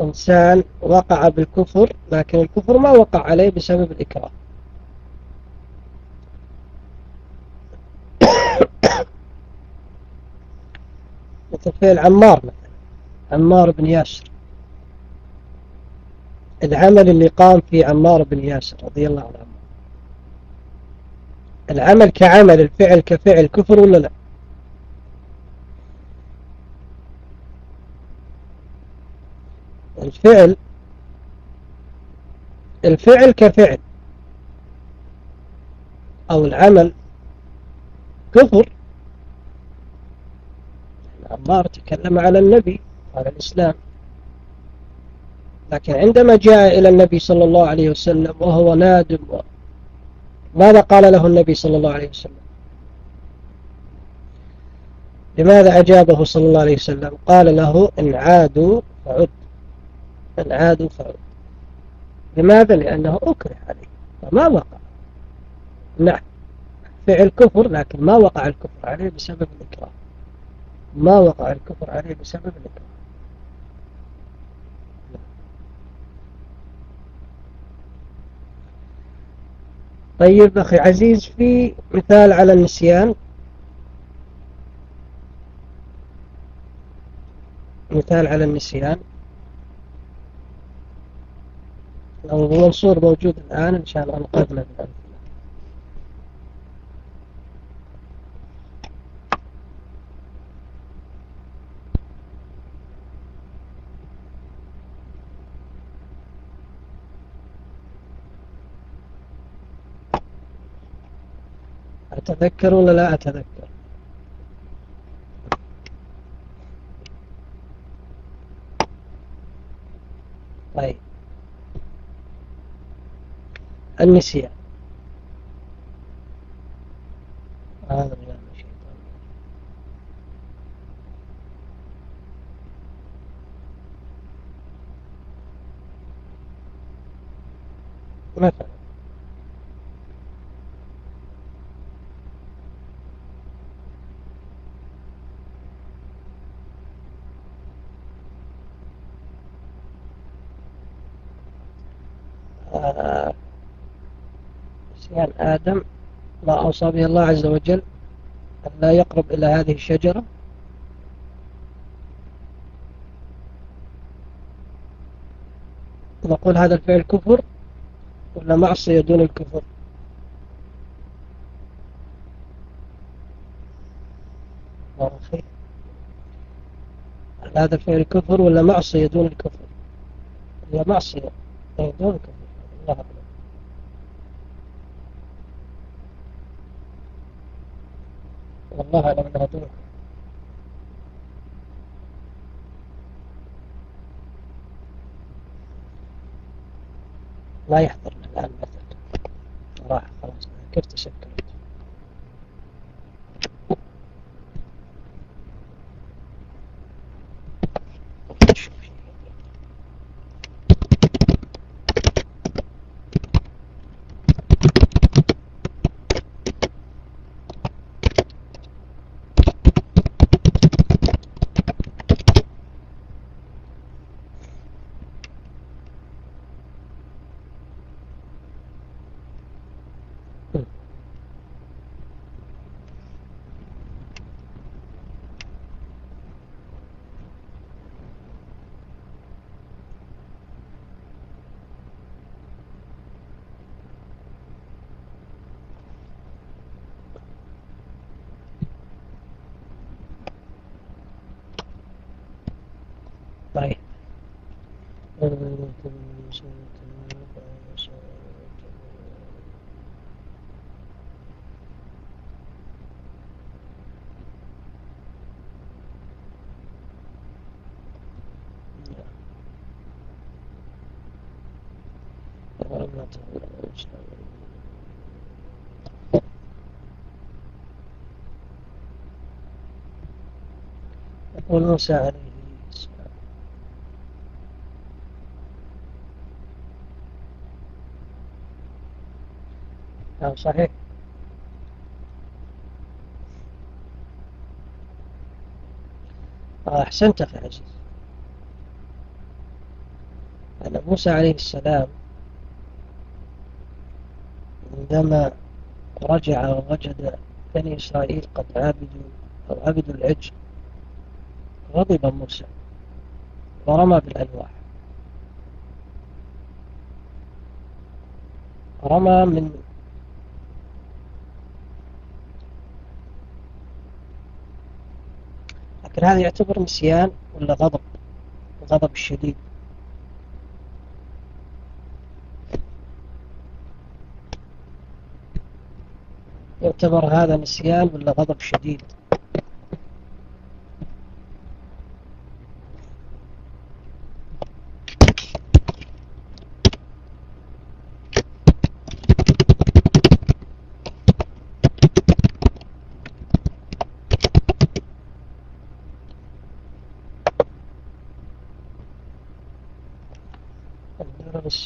Speaker 1: إنسان وقع بالكفر لكن الكفر ما وقع عليه بسبب الإكراه. مثل فعل عمار مثلا. عمار بن ياسر. العمل اللي قام فيه عمار بن ياسر رضي الله عنه. العمل كعمل الفعل كفعل كفر ولا لا؟ الفعل الفعل كفعل. أو العمل كفر عمار تكلم على النبي على الإسلام. لكن عندما جاء إلى النبي صلى الله عليه وسلم وهو نادم ماذا قال له النبي صلى الله عليه وسلم؟ لماذا أجابه صلى الله عليه وسلم؟ قال له إن عادوا فعد. إن عادوا فعد. لماذا؟ لأنه أكره عليه فما وقع. نعم فعل كفر لكن ما وقع الكفر عليه بسبب الإكراه. ما وقع الكفر عليه بسبب الإكراه. طيب أخي عزيز في مثال على النسيان. مثال على النسيان. لو منصور موجود الآن إن شاء الله نقدمه أتذكر ولا لا أتذكر؟ طيب. النسيان. هذا من الشيطان مثلا نسيان آدم ما أوصى به الله عز وجل أن لا يقرب إلى هذه الشجرة. نقول هذا الفعل كفر ولا معصية دون الكفر؟ هذا الفعل كفر ولا معصية دون الكفر؟ هي معصية دون الكفر. والله أعلم أنها دون لا يحضرنا الآن مثل راح خلاص كيف تشكل يقول موسى عليه نعم صحيح. آه، أحسنت أخي عزيز. أن موسى عليه السلام عندما رجع ووجد بني إسرائيل قد عبدوا أو عبدوا العجل غضب موسى ورمى بالألواح. رمى من لكن هذا يعتبر نسيان ولا غضب؟ غضب الشديد يعتبر هذا نسيان ولا غضب شديد؟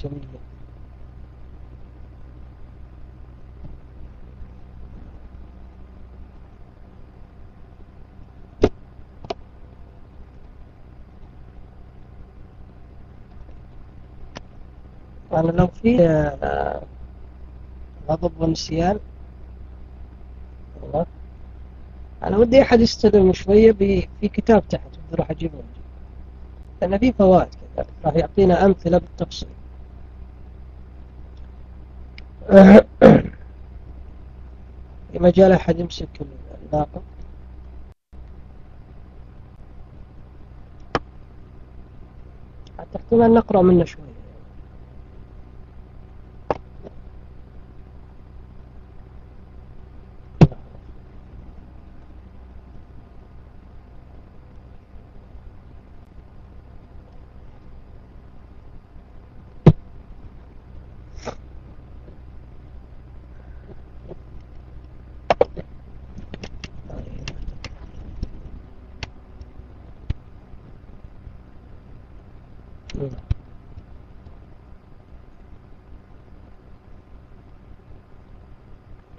Speaker 1: السمية أنا لو في آه، غضب ونسيان والله. أنا ودي أحد يستلم شوية في كتاب تحت راح أجيبه. لأن في فوائد كذا راح يعطينا أمثلة بالتفصيل. في مجال أحد يمسك الباقة حتى احتمال نقرأ منه شوي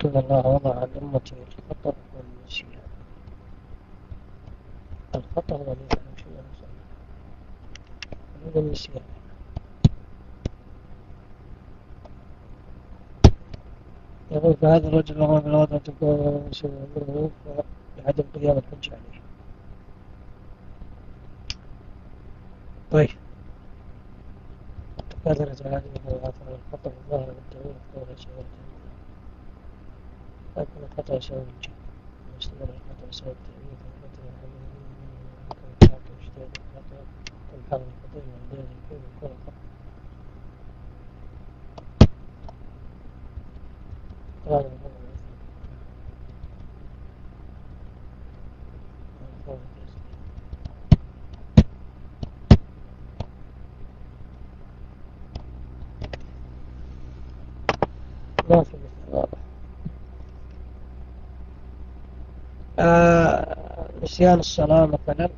Speaker 1: إن الله وضع عن أمتي الخطأ والنسيان الخطأ هو النسيان يقول فهذا الرجل رغم بالوضع تكون سوى لعدم قيام الحج عليه طيب. تكاثرت هذه الخطأ الظاهرة بالتأويل قول はい、この肩を背負う道をしてながの肩を背負って右手の肩をはめに向かうシのープをして体と肩のことにも出るん。為の行為の نسيان الصلاة مثلا.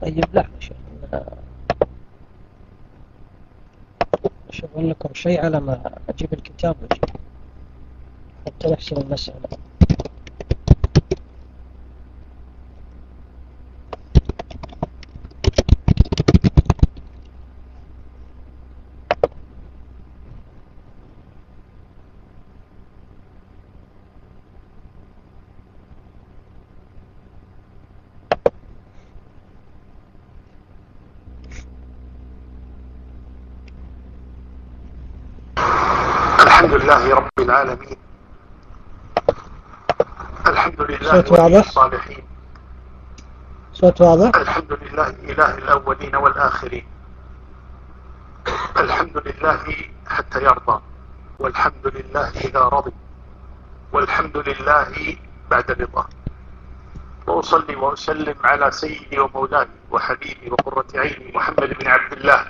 Speaker 1: طيب شيخ أشغل لكم شيء على ما أجيب الكتاب. وأجيب حتى يحسن المسألة
Speaker 2: الحمد لله رب العالمين.
Speaker 1: صوت واضح؟
Speaker 2: الصالحين.
Speaker 1: صوت واضح؟
Speaker 2: الحمد لله إله الأولين والآخرين. الحمد لله حتى يرضى والحمد لله إذا رضي والحمد لله بعد رضا وأصلي وأسلم على سيدي ومولاي وحبيبي وقرة عيني محمد بن عبد الله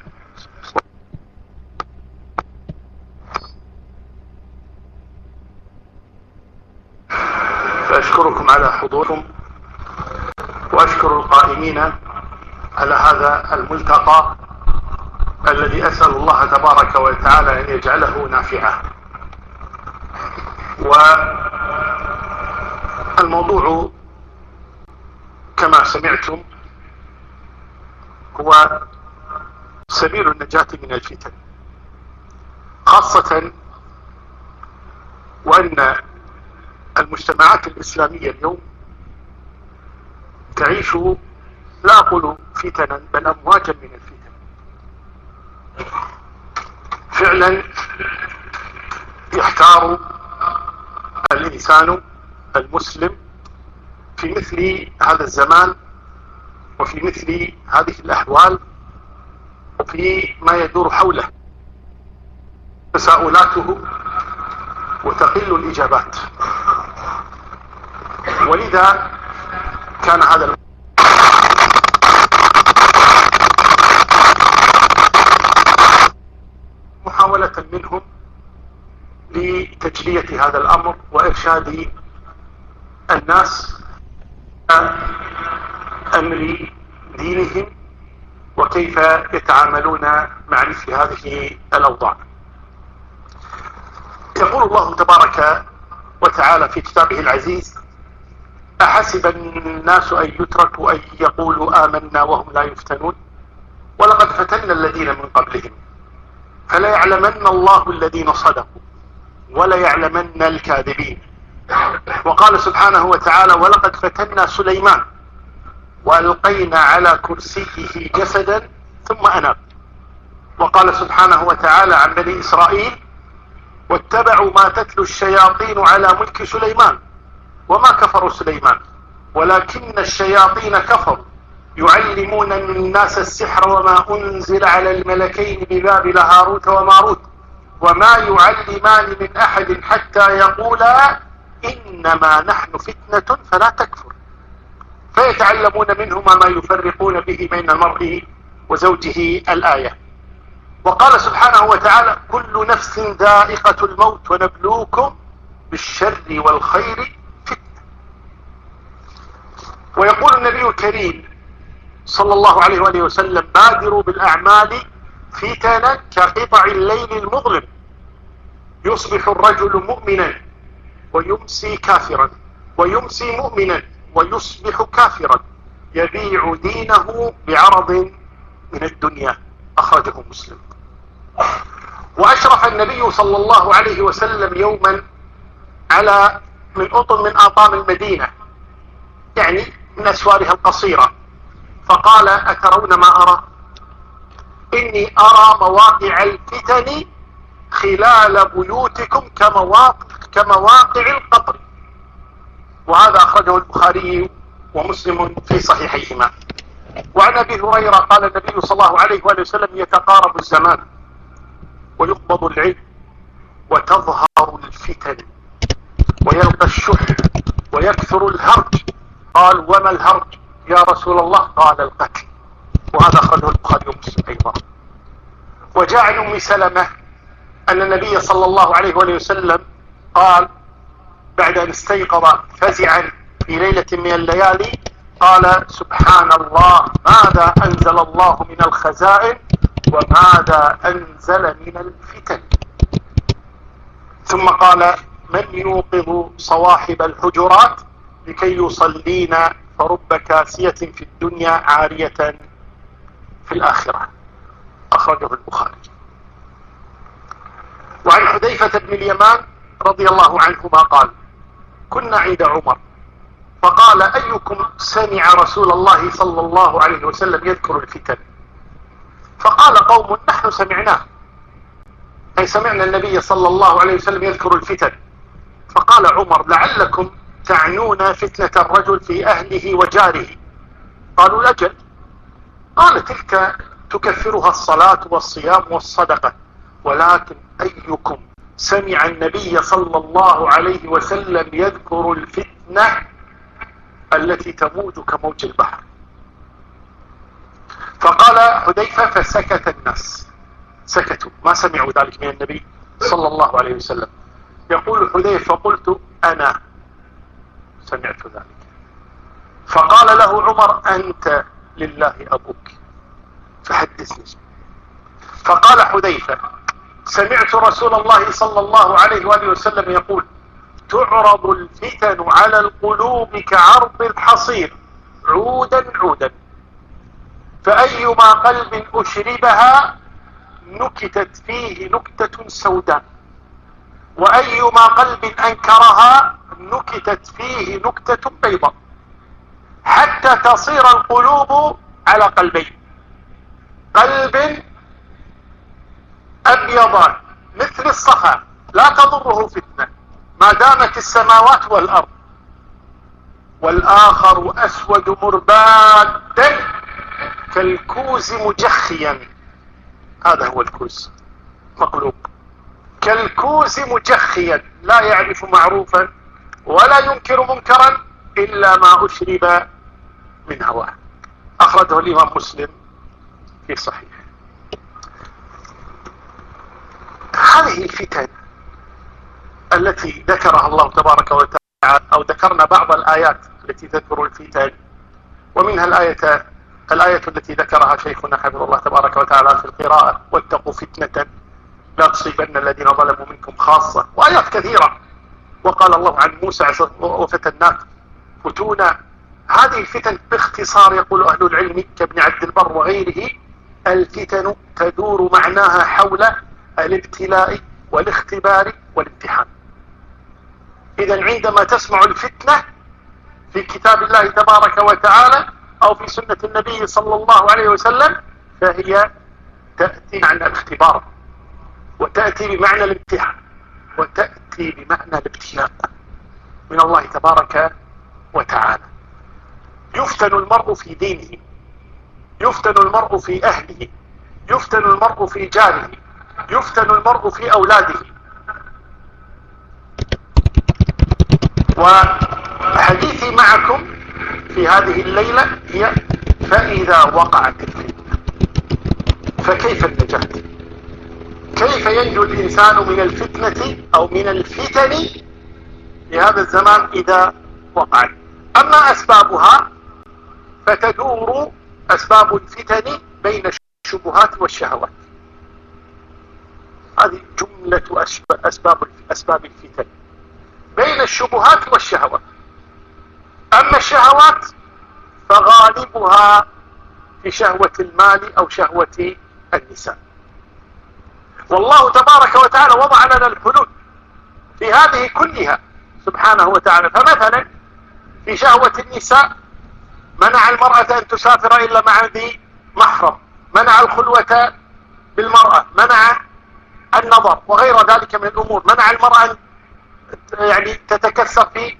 Speaker 2: فأشكركم على حضوركم وأشكر القائمين على هذا الملتقى الذي أسأل الله تبارك وتعالى أن يجعله نافعا والموضوع كما سمعتم هو سبيل النجاة من الفتن خاصة وأن المجتمعات الإسلامية اليوم تعيش لا أقول فتنا بل أمواجا من الفتن. فعلا يحتار الإنسان المسلم في مثل هذا الزمان وفي مثل هذه الأحوال وفي ما يدور حوله. تساؤلاته وتقل الإجابات. ولذا كان هذا هذا الأمر وإرشاد الناس أمر دينهم وكيف يتعاملون مع مثل هذه الأوضاع. يقول الله تبارك وتعالى في كتابه العزيز أحسب الناس أن يتركوا أن يقولوا آمنا وهم لا يفتنون؟ ولقد فتنا الذين من قبلهم فلا يعلمن الله الذين صدقوا. ولا يعلمن الكاذبين. وقال سبحانه وتعالى ولقد فتنا سليمان وألقينا على كرسيه جسدا ثم أناب. وقال سبحانه وتعالى عن بني إسرائيل واتبعوا ما تتلو الشياطين على ملك سليمان وما كفروا سليمان ولكن الشياطين كفروا. يعلمون الناس السحر وما أنزل على الملكين ببابل هاروت وماروت وما يعلمان من أحد حتى يقولا إنما نحن فتنة فلا تكفر. فيتعلمون منهما ما يفرقون به بين المرء وزوجه الآية. وقال سبحانه وتعالى كل نفس ذائقة الموت ونبلوكم بالشر والخير فتنة. ويقول النبي الكريم صلى الله عليه وآله وسلم بادروا بالأعمال فتنا كقطع الليل المظلم. يصبح الرجل مؤمنا ويمسي كافرا ويمسي مؤمنا ويصبح كافرا. يبيع دينه بعرض من الدنيا. أخرجه مسلم. وأشرف النبي صلى الله عليه وسلم يوما على من أطم من آطام المدينة يعني من أسوارها القصيرة. فقال أترون ما أرى؟ إني أرى مواقع الفتن خلال بيوتكم كمواقع, كمواقع القطر وهذا أخرجه البخاري ومسلم في صحيحيهما. وعن أبي هريرة قال النبي صلى الله عليه وآله وسلم يتقارب الزمان ويقبض العلم وتظهر الفتن ويلقى الشح ويكثر الهرج. قال وما الهرج يا رسول الله؟ قال القتل. وهذا أخرجه البخاري ومسلم أيضا. وجاء عن أم سلمة أن النبي صلى الله عليه وآله وسلم قال بعد أن استيقظ فزعا في ليلة من الليالي قال سبحان الله ماذا أنزل الله من الخزائن وماذا أنزل من الفتن؟ ثم قال من يوقظ صواحب الحجرات لكي يصلين فرب كاسية في الدنيا عارية في الآخرة. أخرجه البخاري. وعن حذيفة بن اليمان رضي الله عنهما قال كنا عند عمر. فقال أيكم سمع رسول الله صلى الله عليه وسلم يذكر الفتن؟ فقال قوم نحن سمعناه. أي سمعنا النبي صلى الله عليه وسلم يذكر الفتن. فقال عمر لعلكم تعنون فتنة الرجل في أهله وجاره. قالوا الأجل قال تلك تكفرها الصلاة والصيام والصدقة ولكن أيكم سمع النبي صلى الله عليه وسلم يذكر الفتنة التي تموج كموج البحر. فقال حذيفة فسكت الناس. سكتوا. ما سمعوا ذلك من النبي صلى الله عليه وسلم. يقول حذيفة فقلت أنا سمعت ذلك. فقال له عمر أنت لله أبوك. فحدثني. فقال حذيفة سمعت رسول الله صلى الله عليه وآله وسلم يقول تعرض الفتن على القلوب كعرض الحصير. عودا عودا. فأيما قلب أشربها نكتت فيه نكتة سوداء. وأيما قلب أنكرها نكتت فيه نكتة بيضاء. حتى تصير القلوب على قلبين. قلب أبيضان مثل الصخر لا تضره فتنة. ما دامت السماوات والأرض والآخر أسود مربادا كالكوز مجخيا. هذا هو الكوز مقلوب. كالكوز مجخيا لا يعرف معروفا ولا ينكر منكرا. إلا ما أشرب من هواه. أخرجه الإمام مسلم في صحيح هذه الفتن التي ذكرها الله تبارك وتعالى أو ذكرنا بعض الآيات التي تذكر الفتن ومنها الآية الآية التي ذكرها شيخنا حفظ الله تبارك وتعالى في القراءة واتقوا فتنة لا تصيبن الذين ظلموا منكم خاصة وآيات كثيرة. وقال الله عن موسى وفتنات فتونا هذه الفتن باختصار يقول أهل العلم كابن عبد البر وغيره الفتن تدور معناها حول الابتلاء والاختبار والامتحان. إذا عندما تسمع الفتنة في كتاب الله تبارك وتعالى أو في سنة النبي صلى الله عليه وسلم فهي تأتي معنى الاختبار وتأتي بمعنى الامتحان وتأتي بمعنى الابتلاء. من الله تبارك وتعالى. يفتن المرء في دينه يفتن المرء في أهله يفتن المرء في جاره يفتن المرء في أولاده. وحديثي معكم في هذه الليلة هي فإذا وقعت الفتنة فكيف النجاة؟ كيف ينجو الإنسان من الفتنة أو من الفتن في هذا الزمان إذا وقعت؟ أما أسبابها فتدور أسباب الفتن بين الشبهات والشهوات. هذه جملة أسباب أسباب الفتن. بين الشبهات والشهوات. أما الشهوات فغالبها في شهوة المال أو شهوة النساء. والله تبارك وتعالى وضع لنا الحدود في هذه كلها سبحانه وتعالى. فمثلا في شهوة النساء منع المرأة أن تسافر إلا مع ذي محرم منع الخلوة بالمرأة منع النظر وغير ذلك من الأمور منع المرأة يعني تتكسر في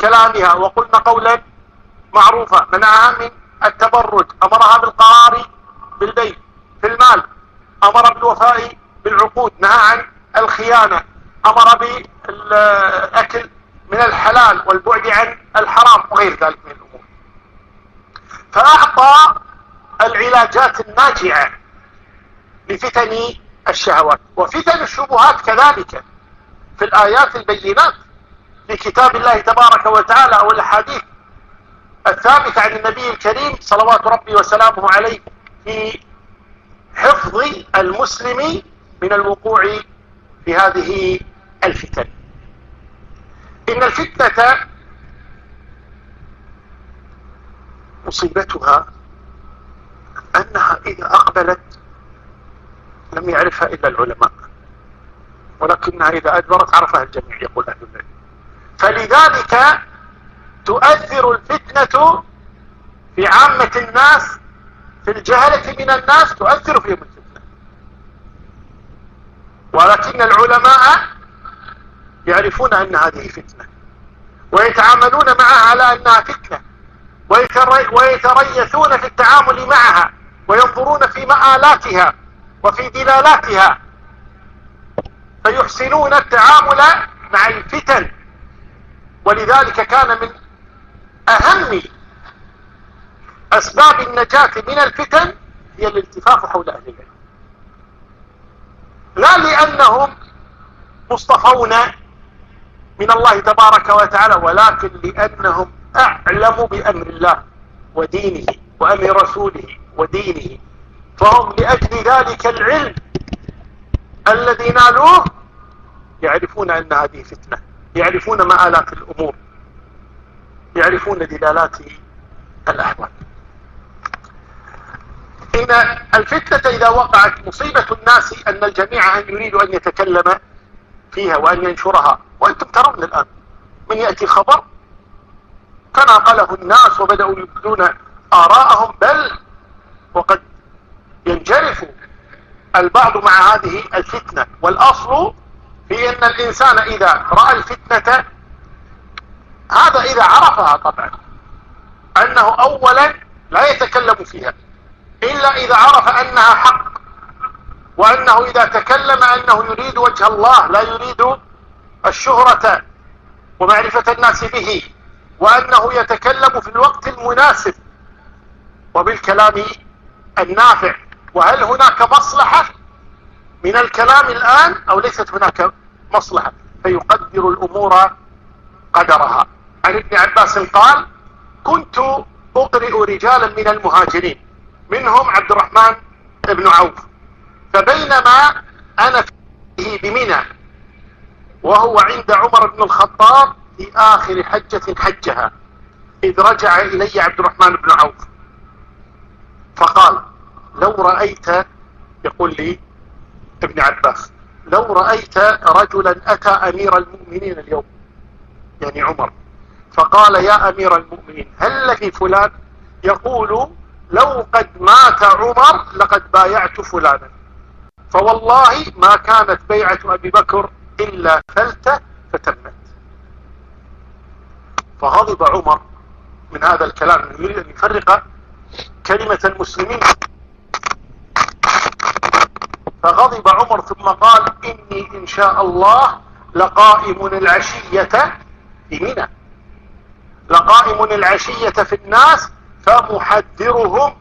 Speaker 2: كلامها وقلنا قولا معروفا منعها من التبرج أمرها بالقرار بالبيت في المال أمر بالوفاء بالعقود نهى عن الخيانة أمر بالأكل من الحلال والبعد عن الحرام وغير ذلك من الأمور. فأعطى العلاجات الناجعة لفتن الشهوات. وفتن الشبهات كذلك في الآيات البينات في كتاب الله تبارك وتعالى أو الحديث الثابت عن النبي الكريم صلوات ربي وسلامه عليه في حفظ المسلم من الوقوع في هذه الفتن. إن الفتنة مصيبتها أنها إذا أقبلت لم يعرفها إلا العلماء ولكنها إذا أدبرت عرفها الجميع يقول أهل العلم. فلذلك تؤثر الفتنة في عامة الناس في الجهلة من الناس تؤثر فيهم الفتنة. ولكن العلماء يعرفون أن هذه فتنة ويتعاملون معها على أنها فتنة ويتريثون في التعامل معها وينظرون في مآلاتها وفي دلالاتها فيحسنون التعامل مع الفتن. ولذلك كان من أهم أسباب النجاة من الفتن هي الالتفاف حول أهل العلم. لا لأنهم مصطفون من الله تبارك وتعالى ولكن لأنهم أعلم بأمر الله ودينه وأمر رسوله ودينه. فهم لأجل ذلك العلم الذي نالوه يعرفون أن هذه فتنة يعرفون مآلات الأمور يعرفون دلالات الأحوال. إن الفتنة إذا وقعت مصيبة الناس أن الجميع أن يريد أن يتكلم فيها وأن ينشرها وأنتم ترون الآن. من يأتي خبر تناقله الناس وبدأوا يبدون آراءهم بل وقد ينجرف البعض مع هذه الفتنة. والأصل في أن الإنسان إذا رأى الفتنة هذا إذا عرفها طبعا أنه أولا لا يتكلم فيها إلا إذا عرف أنها حق. وأنه إذا تكلم أنه يريد وجه الله لا يريد الشهرة ومعرفة الناس به وأنه يتكلم في الوقت المناسب وبالكلام النافع. وهل هناك مصلحة؟ من الكلام الآن أو ليست هناك مصلحة؟ فيقدر الأمور قدرها. عن ابن عباس قال كنت أقرئ رجالا من المهاجرين منهم عبد الرحمن بن عوف. فبينما أنا فيه بمنى وهو عند عمر بن الخطاب في آخر حجة حجها إذ رجع إلي عبد الرحمن بن عوف. فقال لو رأيت يقول لي ابن عباس لو رأيت رجلا أتى أمير المؤمنين اليوم؟ يعني عمر. فقال يا أمير المؤمنين هل لك فلان؟ يقول لو قد مات عمر لقد بايعت فلانا. فوالله ما كانت بيعة أبي بكر إلا فلتة فتمت. فغضب عمر من هذا الكلام يريد أن يفرق كلمة المسلمين. فغضب عمر ثم قال إني إن شاء الله لقائم العشية في منى. لقائم العشية في الناس فمحذرهم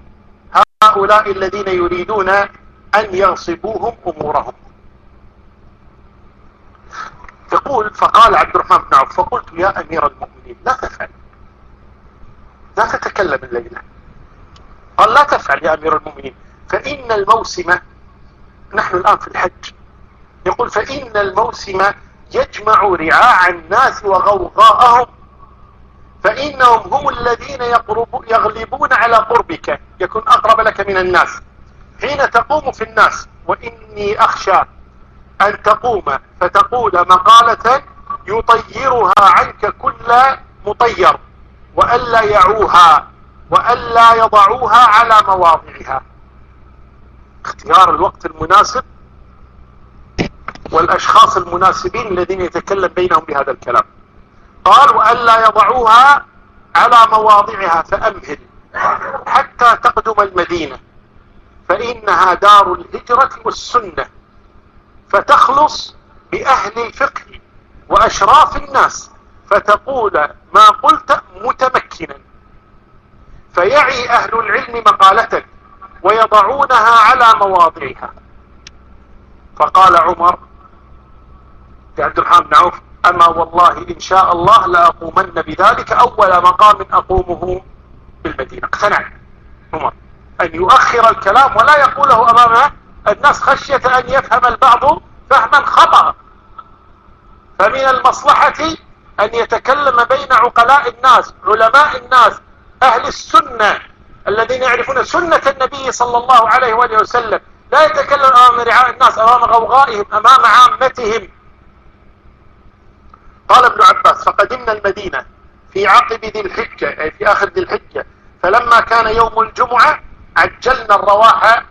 Speaker 2: هؤلاء الذين يريدون أن يغصبوهم أمورهم. يقول فقال عبد الرحمن بن عوف فقلت يا أمير المؤمنين لا تفعل. لا تتكلم الليلة. قال لا تفعل يا أمير المؤمنين. فإن الموسم نحن الآن في الحج. يقول فإن الموسم يجمع رعاع الناس وغوغاءهم فإنهم هم الذين يغلبون على قربك يكون أقرب لك من الناس. حين تقوم في الناس وإني أخشى أن تقوم فتقول مقالة يطيرها عنك كل مطير وألا يعوها وألا يضعوها على مواضعها. اختيار الوقت المناسب والأشخاص المناسبين الذين يتكلم بينهم بهذا الكلام. قال وألا يضعوها على مواضعها فأمهل حتى تقدم المدينة. فإنها دار الهجرة والسنة فتخلص بأهل الفقه وأشراف الناس فتقول ما قلت متمكنا. فيعي أهل العلم مقالتك ويضعونها على مواضعها. فقال عمر عبد الرحمن بن عوف أما والله إن شاء الله لأقومن بذلك أول مقام أقومه بالمدينة. اقتنع. عمر. أن يؤخر الكلام ولا يقوله أمام الناس خشية أن يفهم البعض فهما خطأ فمن المصلحة أن يتكلم بين عقلاء الناس علماء الناس أهل السنة الذين يعرفون سنة النبي صلى الله عليه وآله وسلم. لا يتكلم أمام رعاء الناس أمام غوغائهم أمام عامتهم. قال ابن عباس فقدمنا المدينة في عقب ذي الحجة أي في آخر ذي الحجة فلما كان يوم الجمعة عجلنا الرواح